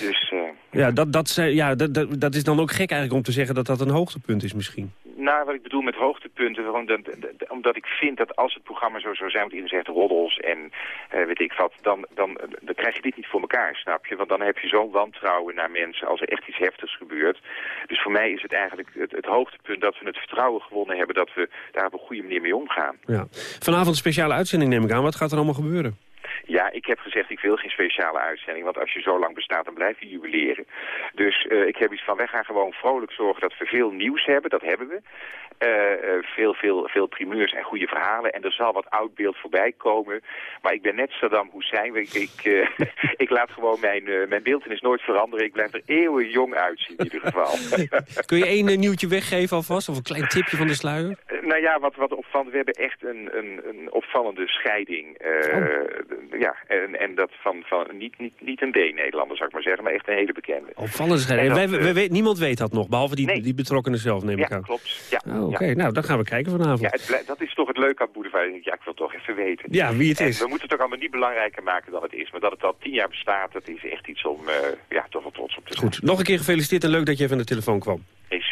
Dus, uh, ja, dat, dat, ja dat, dat, dat is dan ook gek eigenlijk om te zeggen dat dat een hoogtepunt is misschien. Nou, wat ik bedoel met hoogtepunten, gewoon dat, dat, omdat ik vind dat als het programma zo zou zijn, want iedereen zegt roddels en uh, weet ik wat, dan, dan, dan krijg je dit niet voor elkaar, snap je? Want dan heb je zo'n wantrouwen naar mensen als er echt iets heftigs gebeurt. Dus voor mij is het eigenlijk het, het hoogtepunt dat we het vertrouwen gewonnen hebben dat we daar op een goede manier mee omgaan. Ja. Vanavond een speciale uitzending neem ik aan. Wat gaat er allemaal gebeuren? Ja, ik heb gezegd, ik wil geen speciale uitzending, want als je zo lang bestaat, dan blijf je jubileren. Dus uh, ik heb iets van, wij gaan gewoon vrolijk zorgen dat we veel nieuws hebben, dat hebben we. Uh, uh, veel, veel, veel primeurs en goede verhalen. En er zal wat oud beeld voorbij komen. Maar ik ben net Saddam Hussein. Ik, ik, [laughs] ik laat gewoon mijn, mijn beeldenis nooit veranderen. Ik blijf er eeuwig jong uitzien in ieder geval. [laughs] [laughs] Kun je één nieuwtje weggeven alvast? Of een klein tipje van de sluier? Nou ja, wat, wat opvallend. We hebben echt een, een, een opvallende scheiding. Oh. Ja, en, en dat van, van niet, niet, niet een D-Nederlander zou ik maar zeggen, maar echt een hele bekende. Opvallende scheiding. Dat, wij, wij, wij, niemand weet dat nog, behalve die, nee. die betrokkenen zelf, neem ik ja, aan. Klopt. Ja, oh, Oké, okay. nou, dan gaan we kijken vanavond. Ja, het, dat is toch het leuke aan Boulevard. Ja, ik wil toch even weten. Ja, wie het en is. we moeten het ook allemaal niet belangrijker maken dan het is. Maar dat het al tien jaar bestaat, dat is echt iets om uh, ja, toch wel trots op te zijn. Goed, nog een keer gefeliciteerd en leuk dat je even aan de telefoon kwam.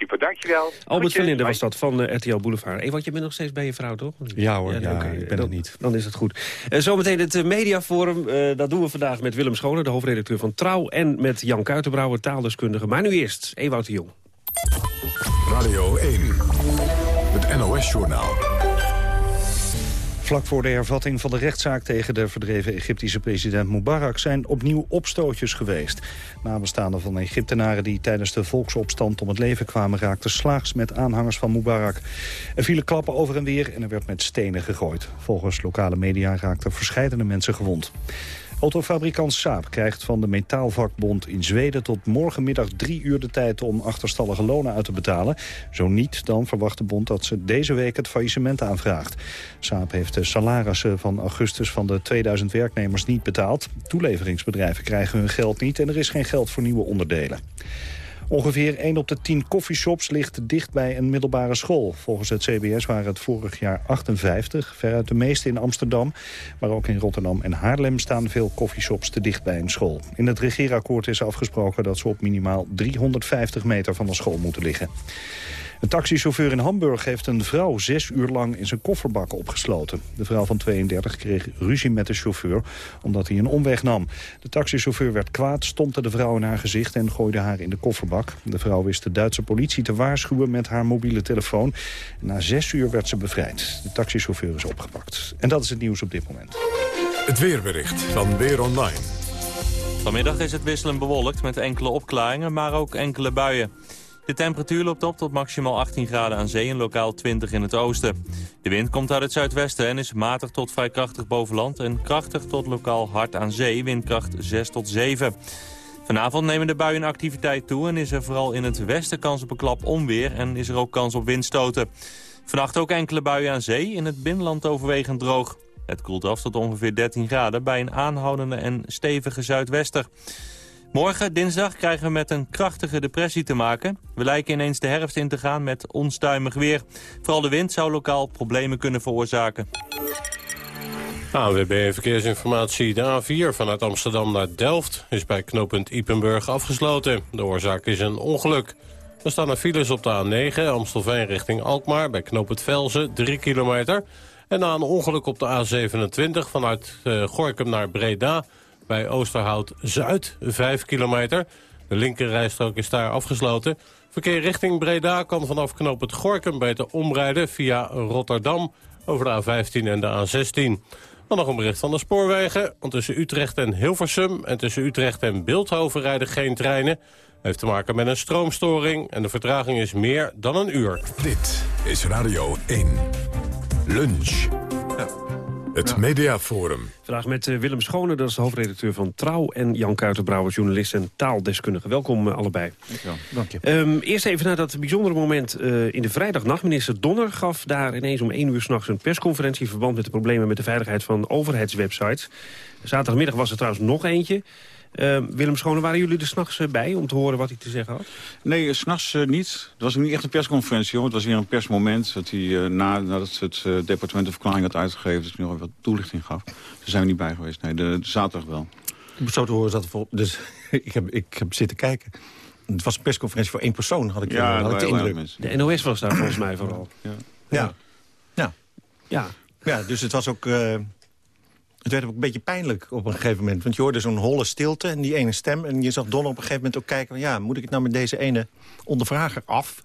Super, dankjewel. Albert van Linden was dat van uh, RTL Boulevard. Ewout, je bent nog steeds bij je vrouw, toch? Ja hoor, ja, ja okay. ik ben het niet. Dan is het goed. Uh, zometeen het uh, mediaforum. dat doen we vandaag met Willem Schoner, de hoofdredacteur van Trouw... en met Jan Kuitenbrouwer, taaldeskundige. Maar nu eerst, Ewout de Jong. Radio 1, het NOS-journaal. Vlak voor de hervatting van de rechtszaak tegen de verdreven Egyptische president Mubarak zijn opnieuw opstootjes geweest. Nabestaanden van Egyptenaren die tijdens de volksopstand om het leven kwamen raakten slaags met aanhangers van Mubarak. Er vielen klappen over en weer en er werd met stenen gegooid. Volgens lokale media raakten verscheidene mensen gewond. Autofabrikant Saab krijgt van de metaalvakbond in Zweden tot morgenmiddag drie uur de tijd om achterstallige lonen uit te betalen. Zo niet, dan verwacht de bond dat ze deze week het faillissement aanvraagt. Saab heeft de salarissen van augustus van de 2000 werknemers niet betaald. Toeleveringsbedrijven krijgen hun geld niet en er is geen geld voor nieuwe onderdelen. Ongeveer 1 op de 10 koffieshops ligt dicht bij een middelbare school. Volgens het CBS waren het vorig jaar 58, veruit de meeste in Amsterdam. Maar ook in Rotterdam en Haarlem staan veel koffieshops te dicht bij een school. In het regeerakkoord is afgesproken dat ze op minimaal 350 meter van de school moeten liggen. Een taxichauffeur in Hamburg heeft een vrouw zes uur lang in zijn kofferbak opgesloten. De vrouw van 32 kreeg ruzie met de chauffeur omdat hij een omweg nam. De taxichauffeur werd kwaad, stompte de vrouw in haar gezicht en gooide haar in de kofferbak. De vrouw wist de Duitse politie te waarschuwen met haar mobiele telefoon. Na zes uur werd ze bevrijd. De taxichauffeur is opgepakt. En dat is het nieuws op dit moment. Het weerbericht van Weer Online. Vanmiddag is het wisselend bewolkt met enkele opklaringen, maar ook enkele buien. De temperatuur loopt op tot maximaal 18 graden aan zee en lokaal 20 in het oosten. De wind komt uit het zuidwesten en is matig tot vrij krachtig boven land... en krachtig tot lokaal hard aan zee, windkracht 6 tot 7. Vanavond nemen de buien activiteit toe en is er vooral in het westen kans op een klap onweer... en is er ook kans op windstoten. Vannacht ook enkele buien aan zee, in het binnenland overwegend droog. Het koelt af tot ongeveer 13 graden bij een aanhoudende en stevige zuidwester. Morgen, dinsdag, krijgen we met een krachtige depressie te maken. We lijken ineens de herfst in te gaan met onstuimig weer. Vooral de wind zou lokaal problemen kunnen veroorzaken. AWB Verkeersinformatie. De A4 vanuit Amsterdam naar Delft is bij knooppunt Ipenburg afgesloten. De oorzaak is een ongeluk. Er staan er files op de A9, Amstelveen richting Alkmaar... bij knooppunt Velzen, 3 kilometer. En na een ongeluk op de A27 vanuit uh, Gorkum naar Breda bij Oosterhout-Zuid, 5 kilometer. De linkerrijstrook is daar afgesloten. Verkeer richting Breda kan vanaf knoop het Gorkum beter omrijden via Rotterdam over de A15 en de A16. Dan nog een bericht van de spoorwegen. Want tussen Utrecht en Hilversum en tussen Utrecht en Beeldhoven rijden geen treinen. Heeft te maken met een stroomstoring en de vertraging is meer dan een uur. Dit is Radio 1. Lunch. Het ja. Mediaforum. Vandaag met uh, Willem Schone, dat is de hoofdredacteur van Trouw... en Jan Kuitenbrouwer, journalist en taaldeskundige. Welkom uh, allebei. Dankjewel. Dank je. Um, eerst even naar dat bijzondere moment uh, in de vrijdagnacht. Minister Donner gaf daar ineens om één uur s'nachts een persconferentie... in verband met de problemen met de veiligheid van overheidswebsites. Zaterdagmiddag was er trouwens nog eentje... Uh, Willem Schone, waren jullie er s'nachts uh, bij om te horen wat hij te zeggen had? Nee, s'nachts uh, niet. Het was niet echt een persconferentie, hoor. Het was weer een persmoment. Dat hij, na, nadat het departement een verklaring had uitgegeven... dat hij nog even wat toelichting gaf. Daar zijn we niet bij geweest. Nee, de, de zaterdag wel. Zo te horen zat er vol... Dus [laughs] ik heb, ik heb zitten kijken. Het was een persconferentie voor één persoon, had ik, ja, had ik de indruk. Mensen. De NOS was daar volgens mij vooral. Ja. Ja. Ja. ja. ja dus het was ook... Het werd ook een beetje pijnlijk op een gegeven moment. Want je hoorde zo'n holle stilte en die ene stem. En je zag Donner op een gegeven moment ook kijken... Van, ja, moet ik het nou met deze ene ondervrager af?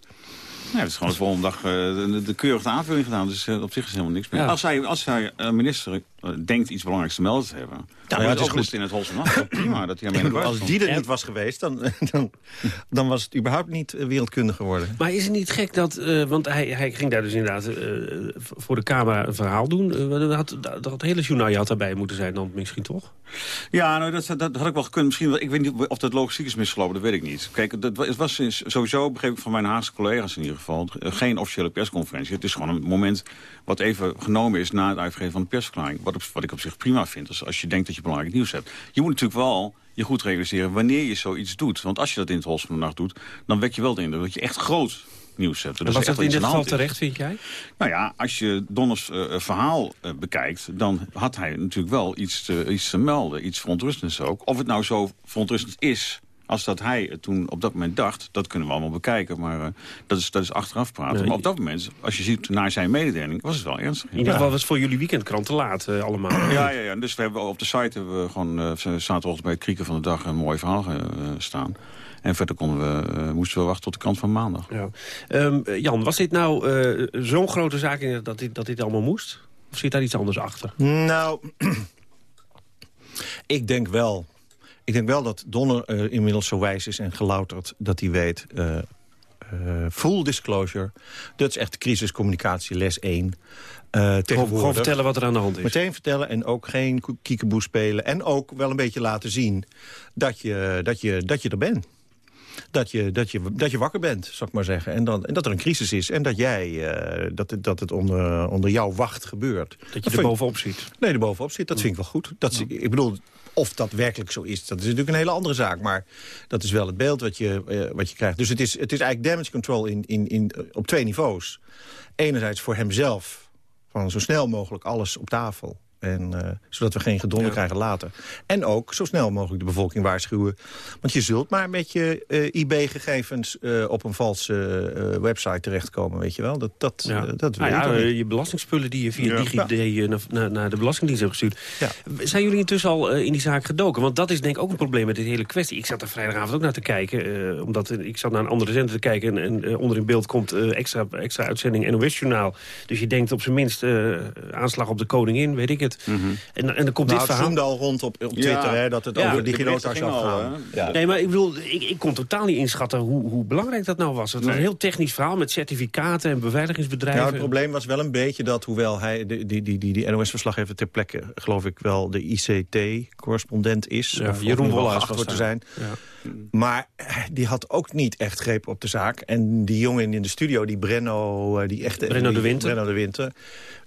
Ja, het is gewoon de volgende dag uh, de, de keurige aanvulling gedaan. Dus uh, op zich is helemaal niks meer. Ja. Als hij, als hij uh, minister eh, denkt iets belangrijks te melden te hebben... ja, dan het is ook goed. in het Holse Nacht. Prima dat hij aan als die er niet was geweest, dan, [laughs] dan, dan was het überhaupt niet eh, wereldkundig geworden. Maar is het niet gek dat... eh, want hij, hij ging daar dus inderdaad eh, voor de camera een verhaal doen. Eh, dat, had, dat, dat hele journaal had daarbij moeten zijn dan misschien toch? Ja, nou, dat, dat had ik wel gekund. Misschien, ik weet niet of dat logistiek is misgelopen, dat weet ik niet. Kijk, dat, het was sinds- sowieso, begreep ik van mijn Haagse collega's in ieder geval... eh, geen officiële persconferentie. Het is gewoon een moment wat even genomen is na het uitgeven van de persverklaring. Wat, op- wat ik op zich prima vind, als, als je denkt dat je belangrijk nieuws hebt. Je moet natuurlijk wel je goed realiseren wanneer je zoiets doet. Want als je dat in het Holst van de Nacht doet... dan wek je wel de indruk dat je echt groot nieuws hebt. Echt dat wel in dit geval terecht, vind jij? Nou ja, als je Donners eh, verhaal eh, bekijkt... dan had hij natuurlijk wel iets te, iets te melden. Iets verontrustends ook. Of het nou zo verontrustend is als dat hij het toen op dat moment dacht... dat kunnen we allemaal bekijken. Maar eh, dat, is, dat is achteraf praten. Nee. Maar op dat moment, als je ziet naar zijn mededeling... was het wel ernstig. In ieder geval was het voor jullie weekendkrant te laat eh, allemaal. Ja, ja, ja. Dus we hebben op de site hebben we gewoon eh, zaterdagochtend bij het krieken van de dag een mooi verhaal eh, staan. En verder konden we, eh, moesten we wachten tot de krant van maandag. Ja. Ehm, Jan, was dit nou eh, zo'n grote zaak dat dit, dat dit allemaal moest? Of zit daar iets anders achter? Nou, [clears throat] ik denk wel. Ik denk wel dat Donner eh, inmiddels zo wijs is en gelouterd... dat hij weet, eh, eh, full disclosure... dat is echt crisiscommunicatie, les 1. Eh, Gewoon, vertellen wat er aan de hand is. Meteen vertellen en ook geen kiekeboe spelen. En ook wel een beetje laten zien dat je, dat je, dat je er bent. Dat je, dat, je, dat je wakker bent, zou ik maar zeggen. En, dan, en dat er een crisis is. En dat, jij, eh, dat, het- dat het onder, onder jouw wacht gebeurt. Dat je er bovenop ziet. Nee, er bovenop zit. Dat vind ik wel goed. Dat ik bedoel, of dat werkelijk zo is, dat is natuurlijk een hele andere zaak. Maar dat is wel het beeld wat je, eh, wat je krijgt. Dus het is, het is eigenlijk damage control in, in, in, op twee niveaus. Enerzijds voor hemzelf, van zo snel mogelijk alles op tafel. En, eh, zodat we geen gedonder krijgen later. En ook zo snel mogelijk de bevolking waarschuwen. Want je zult maar met je eh, IB-gegevens eh, op een valse eh, website terechtkomen, weet je wel. Dat, dat, Ja. dat Nou weet ja, je belastingspullen die je via Ja. DigiD naar, naar, naar de Belastingdienst hebt gestuurd. Zijn jullie intussen al in die zaak gedoken? Want dat is denk ik ook een probleem met dit hele kwestie. Ik zat er vrijdagavond ook naar te kijken. eh, omdat ik zat naar een andere zender te kijken. En, en onder in beeld komt eh, extra, extra uitzending NOS-journaal. Dus je denkt op zijn minst eh, aanslag op de koningin, weet ik het. En, en dan komt Nou, dit het verhaal. al rond op, op Twitter, hè, dat het over DigiNotar zou gaan. Ja. Nee, maar ik bedoel, ik, ik kon totaal niet inschatten hoe, hoe belangrijk dat nou was. Het was een heel technisch verhaal met certificaten en beveiligingsbedrijven. Nou, het probleem was wel een beetje dat, hoewel hij de, die, die, die, die NOS-verslaggever ter plekke... geloof ik wel de ICT-correspondent is. Ja, of, Jeroen Wollaars was te zijn. Ja. Maar eh, die had ook niet echt greep op de zaak. En die jongen in de studio, die Brenno... eh, Die echte, Brenno de die- Winter. Brenno de Winter,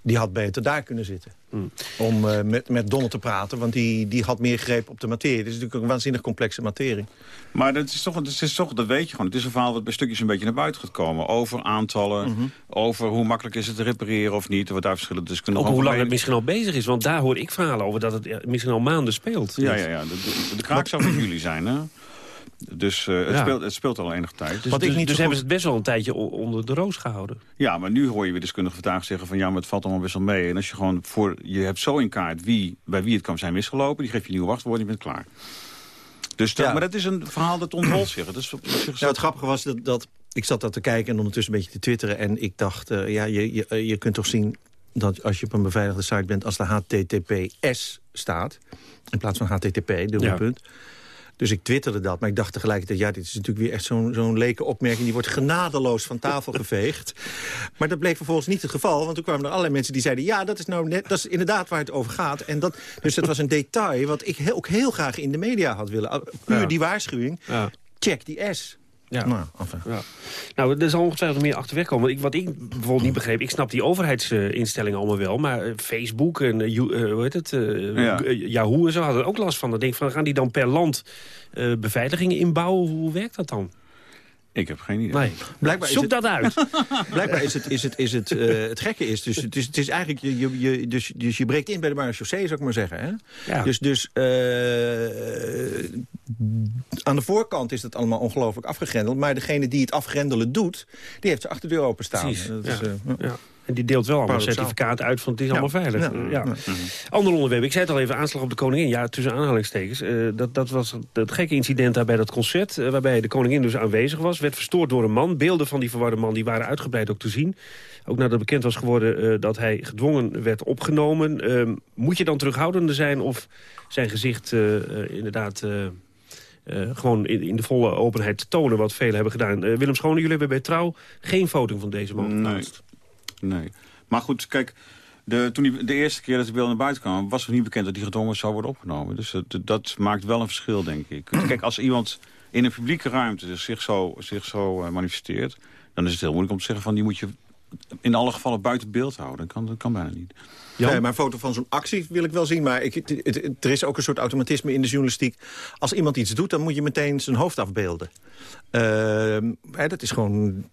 die had beter daar kunnen zitten. Hmm. Om eh, met, met Donner te praten, want die, die had meer greep op de materie. Het is natuurlijk een waanzinnig complexe materie. Maar dat is, toch, dat is toch, dat weet je gewoon. Het is een verhaal wat bij stukjes een beetje naar buiten gaat komen. Over aantallen, Mhm. over hoe makkelijk is het te repareren of niet. Wat daar verschillende deskundigen Ook hoe over lang het misschien al bezig is. Want daar hoor ik verhalen over dat het misschien al maanden speelt. Ja, ja, ja. De, de, de kraak zou [clears throat] van jullie zijn, hè? Dus eh, het, Ja. speelt, het speelt al enige tijd. Dus, dus, dus hebben ze het best wel een tijdje onder de roos gehouden. Ja, maar nu hoor je weer deskundigen vandaag zeggen van... ja, maar het valt allemaal best wel mee. En als je gewoon voor... je hebt zo in kaart wie, bij wie het kan zijn misgelopen... die geef je een nieuwe wachtwoord en je bent klaar. Dus dat, Ja. Maar dat is een verhaal dat onthult zich. Dat is op zich Ja, het grappige was dat, dat ik zat dat te kijken en ondertussen een beetje te twitteren. En ik dacht, eh, ja, je, je, eh, je kunt toch zien dat als je op een beveiligde site bent... als de HTTPS staat, in plaats van HTTP, dubbel Ja. Dus ik twitterde dat, maar ik dacht tegelijkertijd... ja, dit is natuurlijk weer echt zo'n zo'n leke opmerking... die wordt genadeloos van tafel [laughs] geveegd. Maar dat bleek vervolgens niet het geval. Want toen kwamen er allerlei mensen die zeiden... ja, dat is nou net, dat is inderdaad waar het over gaat. En dat, dus dat was een detail wat ik heel, ook heel graag in de media had willen. Puur Ja. die waarschuwing, Ja. check die S. Ja. Nou, enfin. Ja. Nou, er zal ongetwijfeld meer achterweg komen. Want ik, wat ik bijvoorbeeld niet begreep... ik snap die overheidsinstellingen allemaal wel... maar eh, Facebook en eh, eh, hoe heet het, eh, Ja. Yahoo en zo hadden er ook last van. Dan denk ik van, gaan die dan per land eh, beveiligingen inbouwen? Hoe werkt dat dan? Ik heb geen idee. Nee. Blijkbaar is Zoek het- dat uit. [laughs] Blijkbaar is het, is het, is het, eh, het gekke is, dus het is, het is eigenlijk, je, je, je, dus, dus je breekt in bij de marechaussee, zou ik maar zeggen. Hè? Ja. Dus, dus eh, aan de voorkant is het allemaal ongelooflijk afgegrendeld, maar degene die het afgrendelen doet, die heeft zijn achterdeur openstaan. Precies, Dat ja. is, eh, Ja. En die deelt wel allemaal certificaten uit van het is allemaal veilig. Ja. Ja. Ja. Ander onderwerp. Ik zei het al even, aanslag op de koningin. Ja, tussen aanhalingstekens. Eh, dat, dat was het gekke incident daar bij dat concert... eh, waarbij de koningin dus aanwezig was. Werd verstoord door een man. Beelden van die verwarde man die waren uitgebreid ook te zien. Ook nadat bekend was geworden eh, dat hij gedwongen werd opgenomen. Ehm, moet je dan terughoudender zijn of zijn gezicht inderdaad... eh, eh, gewoon in, in de volle openheid tonen wat velen hebben gedaan. Willem Schone, jullie hebben bij Trouw geen foto van deze man geplaatst. Nee. Maar goed, kijk, de, toen hij, de eerste keer dat hij beelden naar buiten kwam... was nog niet bekend dat hij gedwongen zou worden opgenomen. Dus dat, dat maakt wel een verschil, denk ik. [clears throat] Kijk, als iemand in een publieke ruimte zich zo, zich zo eh, manifesteert... dan is het heel moeilijk om te zeggen van die moet je in alle gevallen buiten beeld houden. Dat kan, dat kan bijna niet. Nee, maar een foto van zo'n actie wil ik wel zien. Maar ik, het, het- het- er is ook een soort automatisme in de journalistiek. Als iemand iets doet, dan moet je meteen zijn hoofd afbeelden. Ehm, hè, dat is gewoon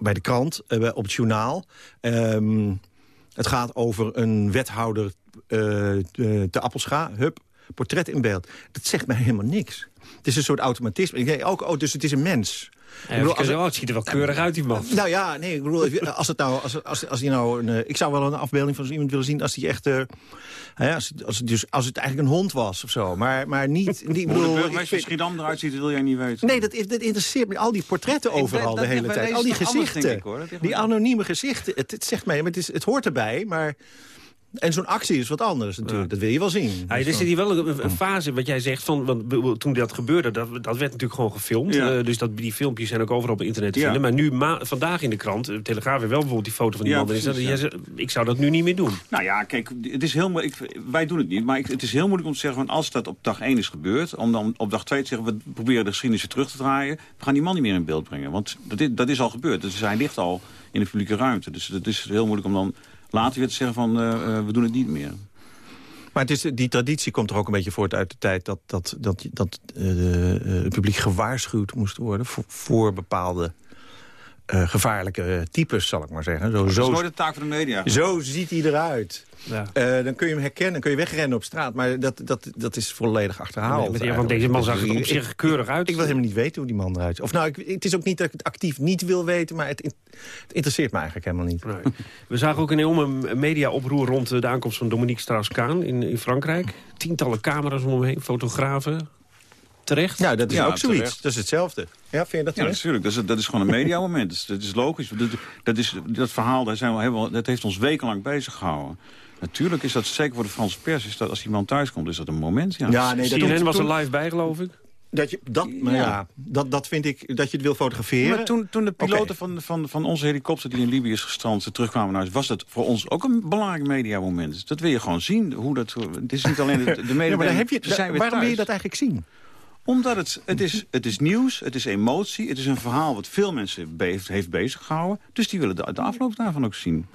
bij de krant, eh, op het journaal. Ehm, het gaat over een wethouder eh, eh, te Appelscha. Hup, portret in beeld. Dat zegt mij helemaal niks. Het is een soort automatisme. Ik denk ook, oh, dus het is een mens. Ja, oh, het ziet er wel keurig uit, die man. Nou ja, nee, ik bedoel, als het nou, als, als, als die nou een, eh, ik zou wel een afbeelding van zo iemand willen zien als die echt, eh, hè, als, als, het dus, als het eigenlijk een hond was of zo, maar, maar niet, niet ik Hoe de bedoel, burgemeester van vind- Schiedam eruit ziet, dat wil jij niet weten. Nee, dat, is- dat interesseert me. Al die portretten overal dat- de hele tijd. Al die anders, gezichten. denk ik, die anonieme gezichten. Het, het zegt mij, maar het, is, het hoort erbij. Maar, en zo'n actie is wat anders natuurlijk. Dat wil je wel zien. Ja, Dus er zit hier wel een, een fase, wat jij zegt, van, want toen dat gebeurde, dat, dat werd natuurlijk gewoon gefilmd. Ja. Eh, dus dat, die filmpjes zijn ook overal op internet te Ja. vinden. Maar nu, ma- vandaag in de krant, de Telegraaf weer wel bijvoorbeeld die foto van die Ja, man. Jij zegt, ik zou dat nu niet meer doen. Nou ja, kijk, het is heel moeilijk. ik- Wij doen het niet, maar ik, het is heel moeilijk om te zeggen... Van als dat op dag 1 is gebeurd, om dan op dag 2 te zeggen... we proberen de geschiedenis terug te draaien... we gaan die man niet meer in beeld brengen. Want dat is, dat is al gebeurd. Dus hij ligt al in de publieke ruimte. Dus het is heel moeilijk om dan later weer te zeggen van... eh, eh, we doen het niet meer. Maar het is, die traditie komt er ook een beetje voort uit de tijd... dat, dat, dat, dat eh, het publiek gewaarschuwd moest worden... voor, voor bepaalde eh, gevaarlijke types, zal ik maar zeggen. Zo, Dat is zo, nooit de taak van de media. zo ziet hij eruit. Ja. Eh, dan kun je hem herkennen, dan kun je wegrennen op straat. Maar dat, dat, dat is volledig achterhaald. Nee, maar- ja, want deze man zag er op zich keurig uit. Ik wil helemaal niet weten hoe die man eruit ziet. Of nou, ik, het is ook niet dat ik het actief niet wil weten... maar het, het interesseert me eigenlijk helemaal niet. Nee. We zagen ook een enorme media-oproer rond eh, de aankomst van Dominique Strauss-Kaan in, in Frankrijk. Tientallen camera's om hem heen, fotografen. Terecht? Ja, dat is Ja, ook zoiets. terecht. Dat is hetzelfde. Ja, vind je dat Ja, terecht? natuurlijk. Dat is, dat is gewoon een mediamoment. Dat, is- dat is logisch. Dat, dat, is, dat verhaal daar zijn we, hebben dat heeft ons wekenlang bezig gehouden. Natuurlijk is dat, zeker voor de Franse pers, is dat als die man thuis komt, is dat een moment. Ja, Ja, nee, dat CNN doet- was er live bij, geloof ik. Dat, je, dat, maar Ja. ja, dat, dat vind ik, dat je het wil fotograferen. Maar toen, toen de piloten van, van, van onze helikopter die in Libië is gestrand terugkwamen naar huis, was dat voor ons ook een belangrijk mediamoment. Dat wil je gewoon zien. Hoe dat, het is niet alleen de, de. Ja, maar dan heb je, zijn waarom wil je dat eigenlijk zien? Omdat het, het, is, het is nieuws, het is emotie, het is een verhaal wat veel mensen be heeft, bezig gehouden. Dus die willen de, de afloop daarvan ook zien.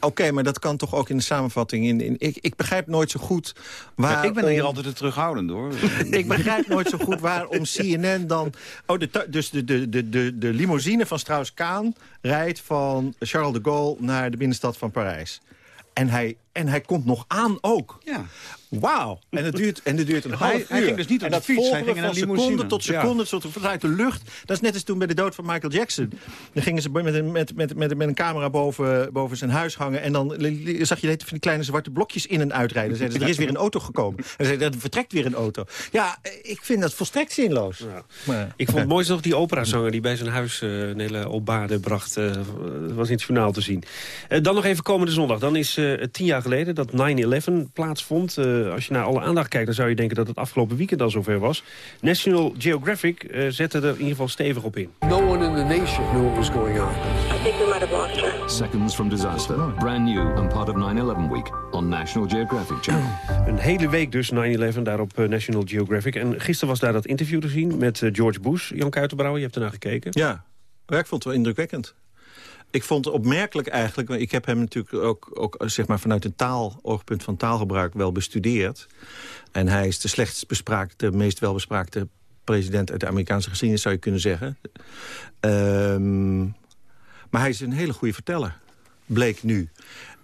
Oké, maar dat kan toch ook in de samenvatting. In, in, ik, ik begrijp nooit zo goed waar... ik ben hier altijd te terughoudend hoor. [laughs] Ik begrijp nooit zo goed waarom CNN dan... Oh, de, dus de, de, de, de, de limousine van Strauss-Kaan rijdt van Charles de Gaulle naar de binnenstad van Parijs. En hij, en hij komt nog aan ook. Ja. Wauw. En het duurt, en het duurt een Hij- half uur. hij ging dus niet op de fiets, hij ging in een seconde tot Ja. seconde, tot vanuit de lucht. Dat is net als toen bij de dood van Michael Jackson. Dan gingen ze met een, met, met, met, met een camera boven, boven zijn huis hangen. En dan zag je van die kleine zwarte blokjes in en uitrijden. Zeiden ze, er is weer een auto gekomen. En zeiden, er vertrekt weer een auto. Ja, ik vind dat volstrekt zinloos. Maar, Ik vond het mooiste nog die operazanger die bij zijn huis eh, een hele opbade bracht. Dat was in het journaal te zien. Eh, dan nog even komende zondag. Dan is het tien jaar geleden dat 9-11 plaatsvond. Eh, als je naar alle aandacht kijkt, dan zou je denken dat het afgelopen weekend al zover was. National Geographic eh, zette er in ieder geval stevig op in. No one in the nation knew what was going on. I think we might have lost her. Seconds from disaster. Brand new and part of 9-11 week on National Geographic Channel. [clears throat] Een hele week dus 9-11 daar op eh, National Geographic. En gisteren was daar dat interview te zien met George Bush. Jan Kuitenbrouwer, je hebt ernaar gekeken. Ja, ja, ik vond het wel indrukwekkend. Ik vond het opmerkelijk eigenlijk, want ik heb hem natuurlijk ook, ook zeg maar vanuit een taal, oogpunt van taalgebruik wel bestudeerd. En hij is de slechtst bespraakte, meest welbespraakte president uit de Amerikaanse geschiedenis, zou je kunnen zeggen. Ehm, maar hij is een hele goede verteller, bleek nu.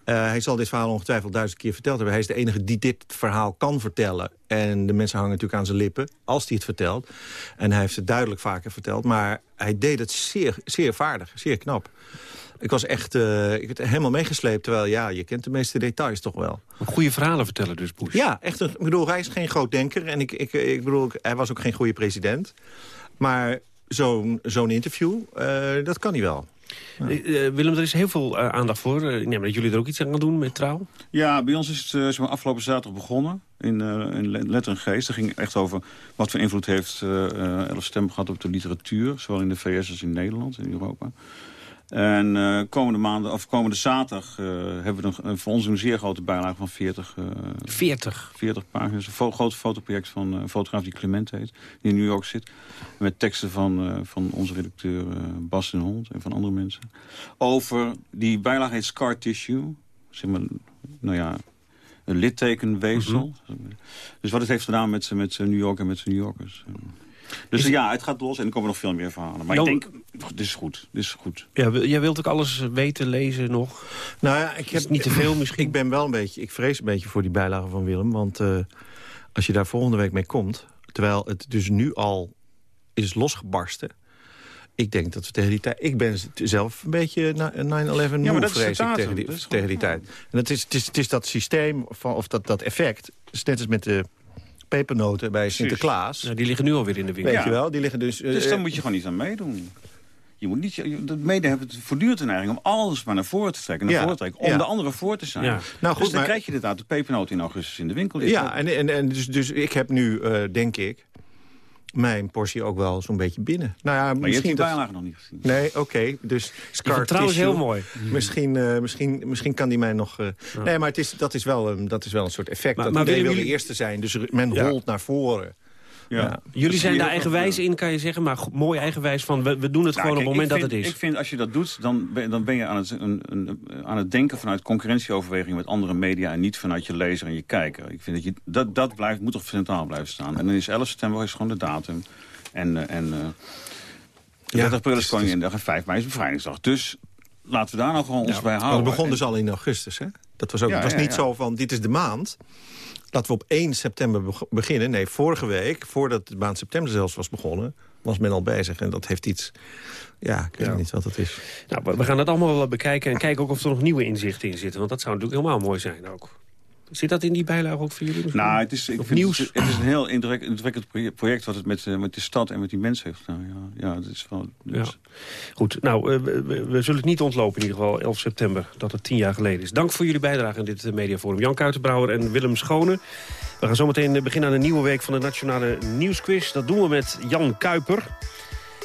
Eh, hij zal dit verhaal ongetwijfeld duizend keer verteld hebben. Hij is de enige die dit verhaal kan vertellen. En de mensen hangen natuurlijk aan zijn lippen als hij het vertelt. En hij heeft het duidelijk vaker verteld. Maar hij deed het zeer, zeer vaardig, zeer knap. Ik was echt eh, ik werd helemaal meegesleept. Terwijl, ja, je kent de meeste details toch wel. Goede verhalen vertellen dus, Bush. Ja, echt. Een, ik bedoel, hij is geen groot denker. En ik, ik, ik bedoel, hij was ook geen goede president. Maar zo'n zo'n interview, eh, dat kan hij wel. Eh, eh, Willem, er is heel veel eh, aandacht voor. Ik neem dat jullie er ook iets aan gaan doen met Trouw. Ja, bij ons is het zeg afgelopen zaterdag begonnen. In, in Le- Letter en Geest. Dat ging echt over wat voor invloed heeft eh eh, 11 september gehad op de literatuur. Zowel in de VS als in Nederland, in Europa. En eh, komende, maanden, of komende zaterdag eh, hebben we nog, een- voor ons een zeer grote bijlage van 40, eh 40? 40 pagina's. Een fo- groot fotoproject van eh, een fotograaf die Clement heet. Die in New York zit. Met teksten van, eh, van onze redacteur Bas den Hond en van andere mensen. Over, die bijlage heet Scar Tissue. Zeg maar, nou ja, een littekenweefsel. Dus wat het heeft gedaan met, met New York en met zijn New Yorkers. Dus Is- ja, het gaat los en er komen nog veel meer verhalen. Maar Jan- ik denk, dit is goed. Dit is goed. Ja, jij wilt ook alles weten, lezen nog? Nou ja, ik heb niet te veel misschien? Ik ben wel een beetje, ik vrees een beetje voor die bijlage van Willem. Want eh, als je daar volgende week mee komt... terwijl het dus nu al is losgebarsten... Ik denk dat we tegen die tijd... Ik ben zelf een beetje na- 9-11 maar moe, dat is vrees ik, tegen die, Dat is tegen die tijd. En het is, het, is, het is dat systeem, van, of dat, dat effect... Het is net als met de pepernoten bij Sinterklaas. Nou, die liggen nu alweer in de winkel. Weet je wel, die liggen dus... Dus eh, daar moet je gewoon niet aan meedoen. Je moet niet, de mede hebben het voortdurend de neiging om alles maar naar voren te trekken. Naar Ja, voren te trekken om ja. de anderen voor te zijn. Ja. Nou, goed, dus dan maar- krijg je inderdaad de pepernoot in augustus in de winkel. ligt. Ja, en, en, en dus, dus ik heb nu, eh, denk ik, mijn portie ook wel zo'n beetje binnen. Nou ja, Maar je hebt misschien die dat- bijlage nog niet gezien. Nee, oké. dus scar het trouwens heel mooi. Misschien, eh, misschien, misschien kan die mij nog... eh, Nee, maar het is, dat, is wel, een- dat is wel een soort effect. Maar- dat maar iedereen willen wil de eerste zijn. Dus men Ja. holt naar voren. Ja. Jullie zijn daar eigenwijs in, kan je zeggen. Maar mooi eigenwijs van, we, we doen het Nou, gewoon kijk, op het moment dat het is. Ik vind als je dat doet, dan ben, dan ben je aan het, een, een, aan het denken vanuit concurrentieoverwegingen met andere media... en niet vanuit je lezer en je kijker. Ik vind dat je, dat, dat blijft, moet toch centraal blijven staan. En dan is 11 september is gewoon de datum. En, eh, en eh 30 april is Koninginnedag en 5 mei is bevrijdingsdag. Dus laten we daar nou gewoon ons Ja, bij maar houden. het begon En- dus al in augustus, hè? Dat was, ook, Ja, het was ja, niet ja. zo van, dit is de maand. Laten we op 1 september beg- beginnen. Nee, vorige week, voordat de maand september zelfs was begonnen... was men al bezig. En dat heeft iets... Ja, ik weet Ja. niet wat het is. Nou, we- we gaan dat allemaal wel bekijken en kijken ook of er nog nieuwe inzichten in zitten. Want dat zou natuurlijk helemaal mooi zijn ook. Zit dat in die bijlage ook voor jullie? misschien? Nou, het is, ik Of vind nieuws? Het, het is een heel indruk- indrukwekkend proje- project wat het met, eh, met de stad en met die mensen heeft gedaan. Ja, ja dat is wel... Dus. Goed, nou, eh, we, zullen het niet ontlopen in ieder geval, 11 september, dat het tien jaar geleden is. Dank voor jullie bijdrage aan dit eh, mediaforum. Jan Kuitenbrouwer en Willem Schone. We gaan zometeen beginnen aan een nieuwe week van de Nationale Nieuwsquiz. Dat doen we met Jan Kuiper.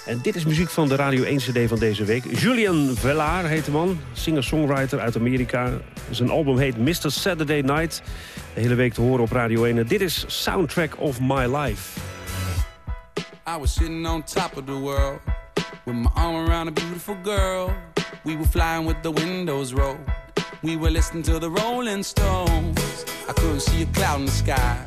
En dit is muziek van de Radio 1 CD van deze week. Julian Vellaar heet de man, singer-songwriter uit Amerika. Zijn album heet Mr. Saturday Night. De hele week te horen op Radio 1. En dit is Soundtrack of My Life. I was sitting on top of the world with my arm around a beautiful girl. We were flying with the windows rolled. We were listening to the Rolling Stones. I couldn't see a cloud in the sky.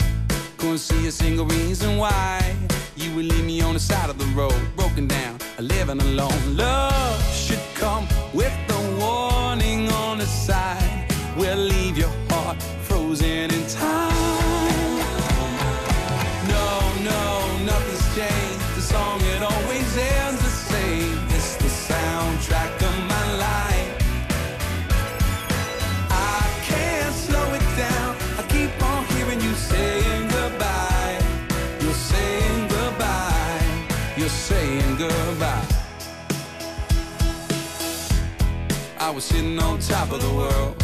Couldn't see a single reason why you would leave me on the side of the road, broken down, living alone. Love should come with the warning on the side. We'll leave your heart frozen in time. Was sitting on top of the world.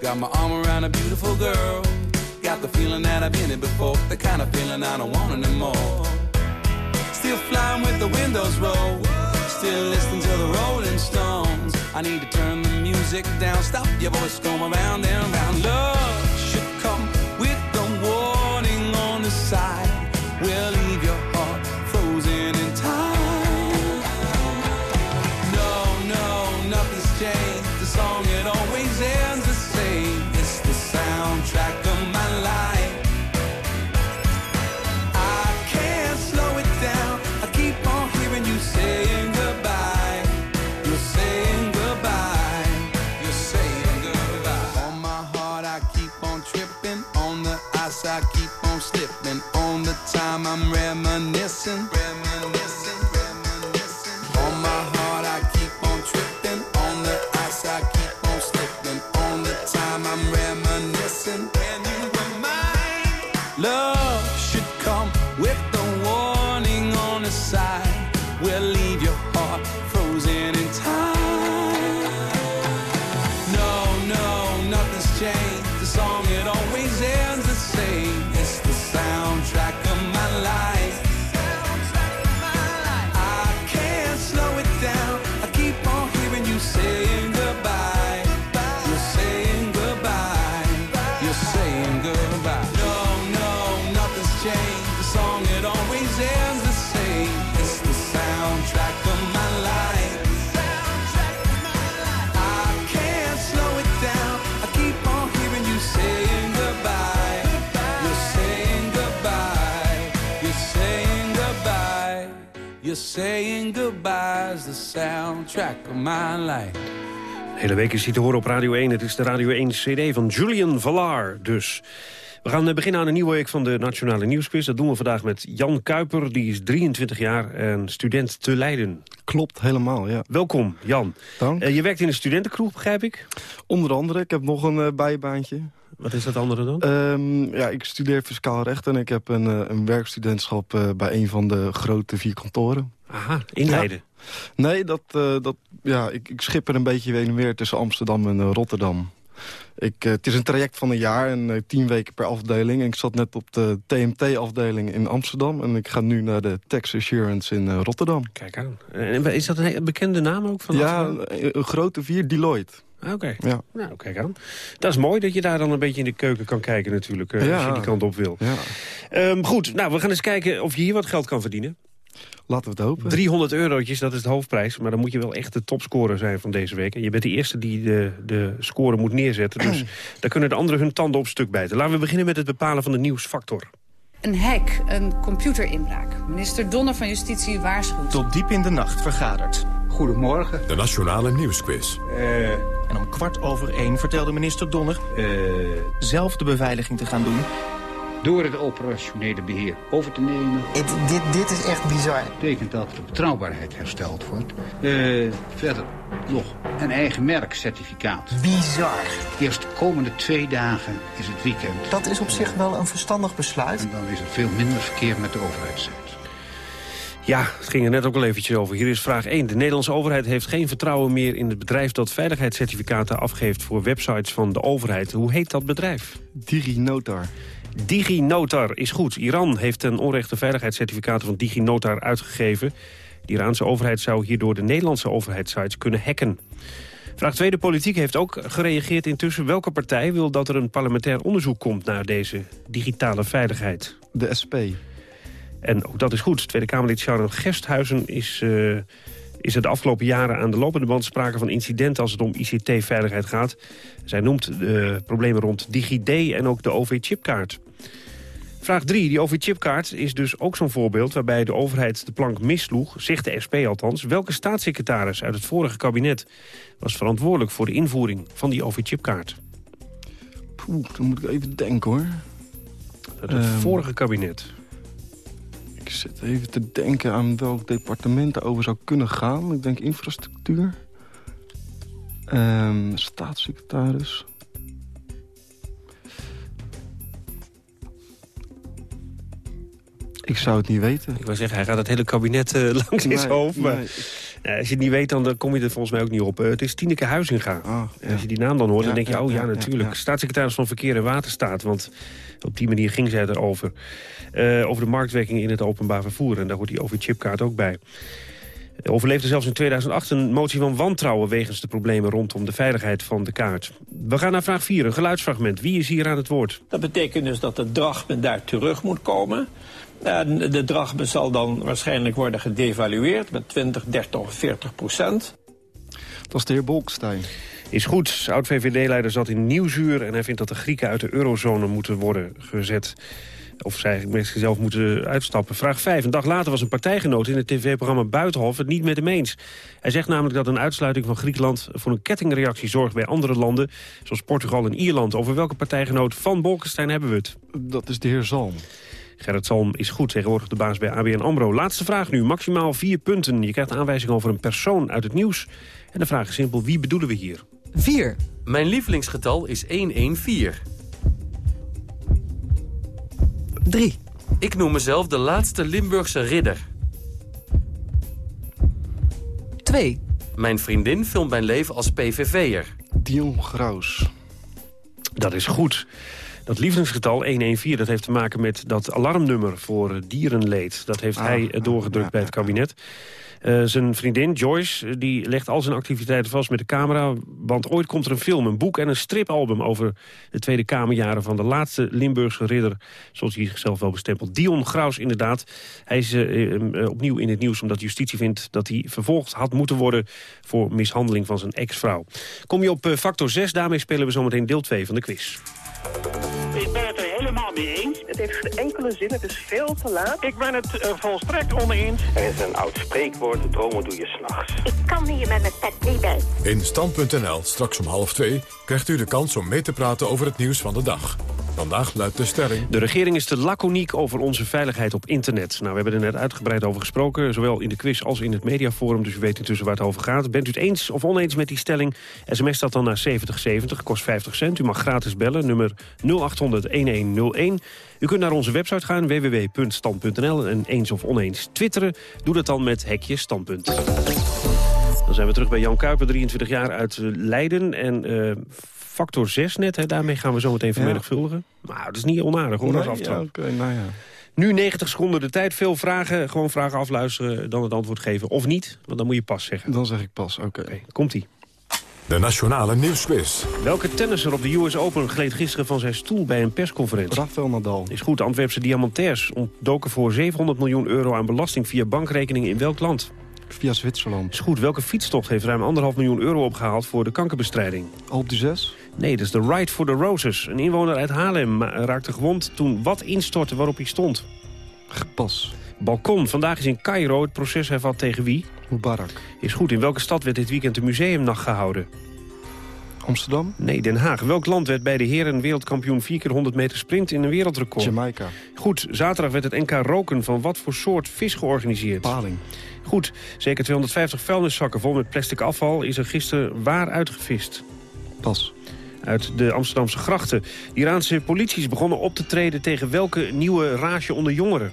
Got my arm around a beautiful girl. Got the feeling that I've been it before. The kind of feeling I don't want anymore. Still flying with the windows rolled. Still listening to the Rolling Stones. I need to turn the music down. Stop your voice going around and round. Love saying goodbye is the soundtrack of my life. De hele week is hij te horen op Radio 1. Het is de Radio 1 CD van Julian Valar dus. We gaan eh, beginnen aan een nieuwe week van de Nationale Nieuwsquiz. Dat doen we vandaag met Jan Kuiper. Die is 23 jaar en student te Leiden. Klopt, helemaal, ja. Welkom, Jan. Dank. Eh, je werkt in een studentenkroeg, begrijp ik? Onder andere, ik heb nog een eh, bijbaantje. Wat is dat andere dan? Ehm, ja, ik studeer fiscaal recht en ik heb een, een werkstudentschap eh, bij een van de grote vier kantoren. Aha, in Leiden? Nee, dat, eh, dat, ja, ik, ik schip er een beetje heen en weer tussen Amsterdam en eh, Rotterdam. Ik, eh, het is een traject van een jaar en tien weken per afdeling. En ik zat net op de TMT-afdeling in Amsterdam... en ik ga nu naar de Tax Assurance in Rotterdam. Kijk aan. En is dat een bekende naam ook van Ja, een, een grote vier, Deloitte. Ah, Oké. Ja. Nou, kijk aan. Dat is mooi dat je daar dan een beetje in de keuken kan kijken natuurlijk. Ja. Als je die kant op wil. Ja. Ehm, goed, nou, we gaan eens kijken of je hier wat geld kan verdienen. Laten we het hopen. 300 eurotjes, dat is de hoofdprijs. Maar dan moet je wel echt de topscorer zijn van deze week. En je bent de eerste die de, de score moet neerzetten. Dus [clears throat] daar kunnen de anderen hun tanden op stuk bijten. Laten we beginnen met het bepalen van de nieuwsfactor. Een hack, een computerinbraak. Minister Donner van Justitie waarschuwt. Tot diep in de nacht vergaderd. Goedemorgen. De Nationale Nieuwsquiz. En om kwart over één vertelde minister Donner... zelf de beveiliging te gaan doen. Door het operationele beheer over te nemen. dit, dit is echt bizar. betekent dat de betrouwbaarheid hersteld wordt. Eh, verder nog een eigen merkcertificaat. Bizar. Eerst de komende twee dagen is het weekend. Dat is op zich wel een verstandig besluit. En dan is er veel minder verkeer met de overheidszijde. Ja, het ging er net ook al eventjes over. Hier is vraag 1. De Nederlandse overheid heeft geen vertrouwen meer in het bedrijf... dat veiligheidscertificaten afgeeft voor websites van de overheid. Hoe heet dat bedrijf? DigiNotar. DigiNotar is goed. Iran heeft ten onrechte veiligheidscertificaten van DigiNotar uitgegeven. De Iraanse overheid zou hierdoor de Nederlandse overheidssites kunnen hacken. Vraag 2. De politiek heeft ook gereageerd intussen. Welke partij wil dat er een parlementair onderzoek komt naar deze digitale veiligheid? De SP. En ook dat is goed. Tweede Kamerlid Sharon Gersthuizen is, eh, is er de afgelopen jaren aan de lopende band sprake van incidenten als het om ICT-veiligheid gaat. Zij noemt de problemen rond DigiD en ook de OV-chipkaart. Vraag 3. Die OV-chipkaart is dus ook zo'n voorbeeld waarbij de overheid de plank missloeg, zegt de SP althans. Welke staatssecretaris uit het vorige kabinet was verantwoordelijk voor de invoering van die OV-chipkaart? Poeh, dan moet ik even denken hoor. Uit het Ehm, vorige kabinet. Ik zit even te denken aan welk departement daarover zou kunnen gaan. Ik denk infrastructuur. Ehm, staatssecretaris. Ik zou het niet weten. Ik wou zeggen, hij gaat het hele kabinet eh, [laughs] langs in zijn Nee, hoofd. Maar nee. eh, als je het niet weet, dan, dan kom je er volgens mij ook niet op. Eh, het is Tineke Huizinga. En als je die naam dan hoort, Ja, dan denk je, ja, oh ja, ja, ja, natuurlijk. ja. Staatssecretaris van Verkeer en Waterstaat. Want op die manier ging zij erover. Eh over de marktwerking in het openbaar vervoer. En daar hoort die OV-chipkaart ook bij. Overleefde zelfs in 2008 een motie van wantrouwen... wegens de problemen rondom de veiligheid van de kaart. We gaan naar vraag 4, een geluidsfragment. Wie is hier aan het woord? Dat betekent dus dat de drachme daar terug moet komen. En de drachme zal dan waarschijnlijk worden gedevalueerd met 20, 30 of 40 procent. Dat is de heer Bolkestein. Is goed. Oud-VVD-leider zat in Nieuwzuur... en hij vindt dat de Grieken uit de eurozone moeten worden gezet. Of zij mensen zelf moeten uitstappen. Vraag 5. Een dag later was een partijgenoot in het tv-programma Buitenhof het niet met hem eens. Hij zegt namelijk dat een uitsluiting van Griekenland... voor een kettingreactie zorgt bij andere landen... zoals Portugal en Ierland. Over welke partijgenoot van Bolkestein hebben we het? Dat is de heer Zalm. Gerrit Zalm is goed, tegenwoordig de baas bij ABN AMRO. Laatste vraag nu, maximaal vier punten. Je krijgt aanwijzing over een persoon uit het nieuws. En de vraag is simpel, wie bedoelen we hier? 4. Mijn lievelingsgetal is 114. 3. Ik noem mezelf de laatste Limburgse ridder. 2. Mijn vriendin filmt mijn leven als PVV'er. Dion Graus. Dat is goed. Dat lievelingsgetal 114 dat heeft te maken met dat alarmnummer voor dierenleed. Dat heeft Ah, hij eh, doorgedrukt bij het kabinet. Eh, zijn vriendin Joyce die legt al zijn activiteiten vast met de camera. Want ooit komt er een film, een boek en een stripalbum... over de Tweede Kamerjaren van de laatste Limburgse ridder. Zoals hij zichzelf wel bestempelt. Dion Graus inderdaad. Hij is eh, opnieuw in het nieuws omdat justitie vindt... dat hij vervolgd had moeten worden voor mishandeling van zijn ex-vrouw. Kom je op factor 6, daarmee spelen we zometeen deel 2 van de quiz. Ik ben het er helemaal mee eens. Het heeft geen enkele zin, het is veel te laat. Ik ben het uh, volstrekt oneens. Er is een oud spreekwoord, dromen doe je s'nachts. Ik kan hier met mijn pet niet bij. In Stand.nl, straks om half twee, krijgt u de kans om mee te praten over het nieuws van de dag. Vandaag luidt de stelling... De regering is te laconiek over onze veiligheid op internet. Nou, we hebben er net uitgebreid over gesproken, zowel in de quiz als in het mediaforum. Dus u weet intussen waar het over gaat. Bent u het eens of oneens met die stelling? SMS dat dan naar 7070, kost 50 cent. U mag gratis bellen, nummer 0800-1101. U kunt naar onze website gaan, www.stand.nl. En eens of oneens twitteren, doe dat dan met hekje standpunt. Dan zijn we terug bij Jan Kuiper, 23 jaar uit eh, Leiden. En uh, factor 6 net, hè, daarmee gaan we zo meteen vermenigvuldigen. Maar dat is niet onaardig hoor, nee, als aftrap. Ja, okay, nou ja. Nu 90 seconden de tijd, veel vragen. Gewoon vragen afluisteren, dan het antwoord geven. Of niet, want dan moet je pas zeggen. Dan zeg ik pas, oké. Okay. Okay, Komt-ie. De Nationale Nieuwsquiz. Welke tennisser op de US Open gleed gisteren van zijn stoel bij een persconferentie? Rafael Nadal. Is goed, de Antwerpse diamantairs ontdoken voor 700 miljoen euro aan belasting via bankrekeningen in welk land? Via Zwitserland. Is goed, welke fietstocht heeft ruim anderhalf miljoen euro opgehaald voor de kankerbestrijding? Op de 6? Nee, dat is de Ride for the Roses. Een inwoner uit Haarlem raakte gewond toen wat instortte waarop hij stond. Pas. Balkon. Vandaag is in Cairo het proces hervat tegen wie? Mubarak. Is goed. In welke stad werd dit weekend de museumnacht gehouden? Amsterdam? Nee, Den Haag. Welk land werd bij de heren wereldkampioen 4 keer 100 meter sprint in een wereldrecord? Jamaica. Goed. Zaterdag werd het NK roken van wat voor soort vis georganiseerd? Paling. Goed. Zeker 250 vuilniszakken vol met plastic afval is er gisteren waar uitgevist? Pas. Uit de Amsterdamse grachten. De Iraanse politie begonnen op te treden tegen welke nieuwe rage onder jongeren?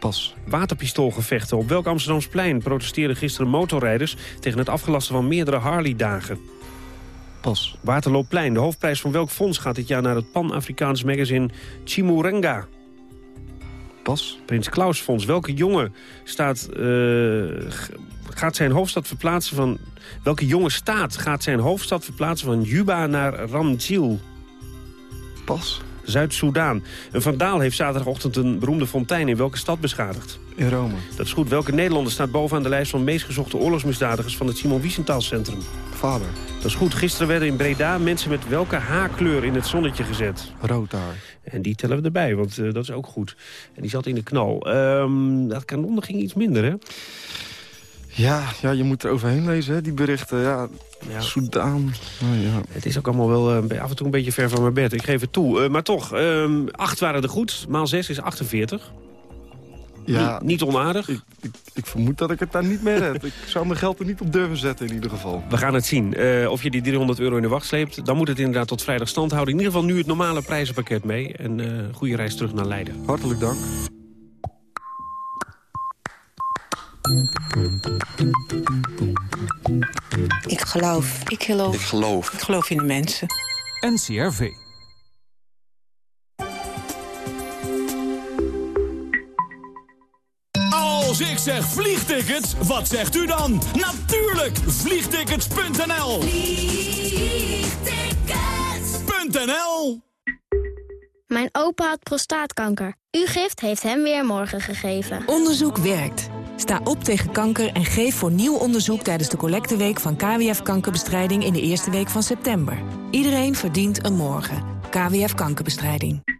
Pas. Waterpistoolgevechten. Op welk Amsterdamsplein protesteerden gisteren motorrijders... tegen het afgelasten van meerdere Harley-dagen? Pas. Waterloopplein. De hoofdprijs van welk fonds gaat dit jaar naar het Pan-Afrikaans magazine Chimurenga? Pas. Prins Klaus Fonds. Welke jongen staat, uh, gaat zijn hoofdstad verplaatsen van... Welke jonge staat gaat zijn hoofdstad verplaatsen van Juba naar Ramjil? Pas. Zuid-Soedan. Een vandaal heeft zaterdagochtend een beroemde fontein in welke stad beschadigd? In Rome. Dat is goed. Welke Nederlander staat bovenaan de lijst van meest gezochte oorlogsmisdadigers van het Simon Wiesenthal Centrum? Vader. Dat is goed. Gisteren werden in Breda mensen met welke haarkleur in het zonnetje gezet? Rood haar. En die tellen we erbij, want uh, dat is ook goed. En die zat in de knal. Um, dat kanon ging iets minder, hè? Ja, ja, je moet er overheen lezen, hè, die berichten. Ja, ja. Soudaan. Oh, ja. Het is ook allemaal wel uh, af en toe een beetje ver van mijn bed. Ik geef het toe. Uh, maar toch, um, acht waren er goed. Maal zes is 48. Ja, niet, niet onaardig. Ik, ik, ik, vermoed dat ik het daar niet mee red. [laughs] ik zou mijn geld er niet op durven zetten in ieder geval. We gaan het zien. Uh, of je die 300 euro in de wacht sleept, dan moet het inderdaad tot vrijdag stand houden. In ieder geval nu het normale prijzenpakket mee. En goede reis terug naar Leiden. Hartelijk dank. Ik geloof. Ik geloof. Ik geloof. Ik geloof in de mensen. NCRV. Als ik zeg vliegtickets, wat zegt u dan? Natuurlijk, vliegtickets.nl Vliegtickets.nl Mijn opa had prostaatkanker. Uw gift heeft hem weer morgen gegeven. Onderzoek werkt. Sta op tegen kanker en geef voor nieuw onderzoek tijdens de collecteweek van KWF Kankerbestrijding in de eerste week van september. Iedereen verdient een morgen. KWF Kankerbestrijding.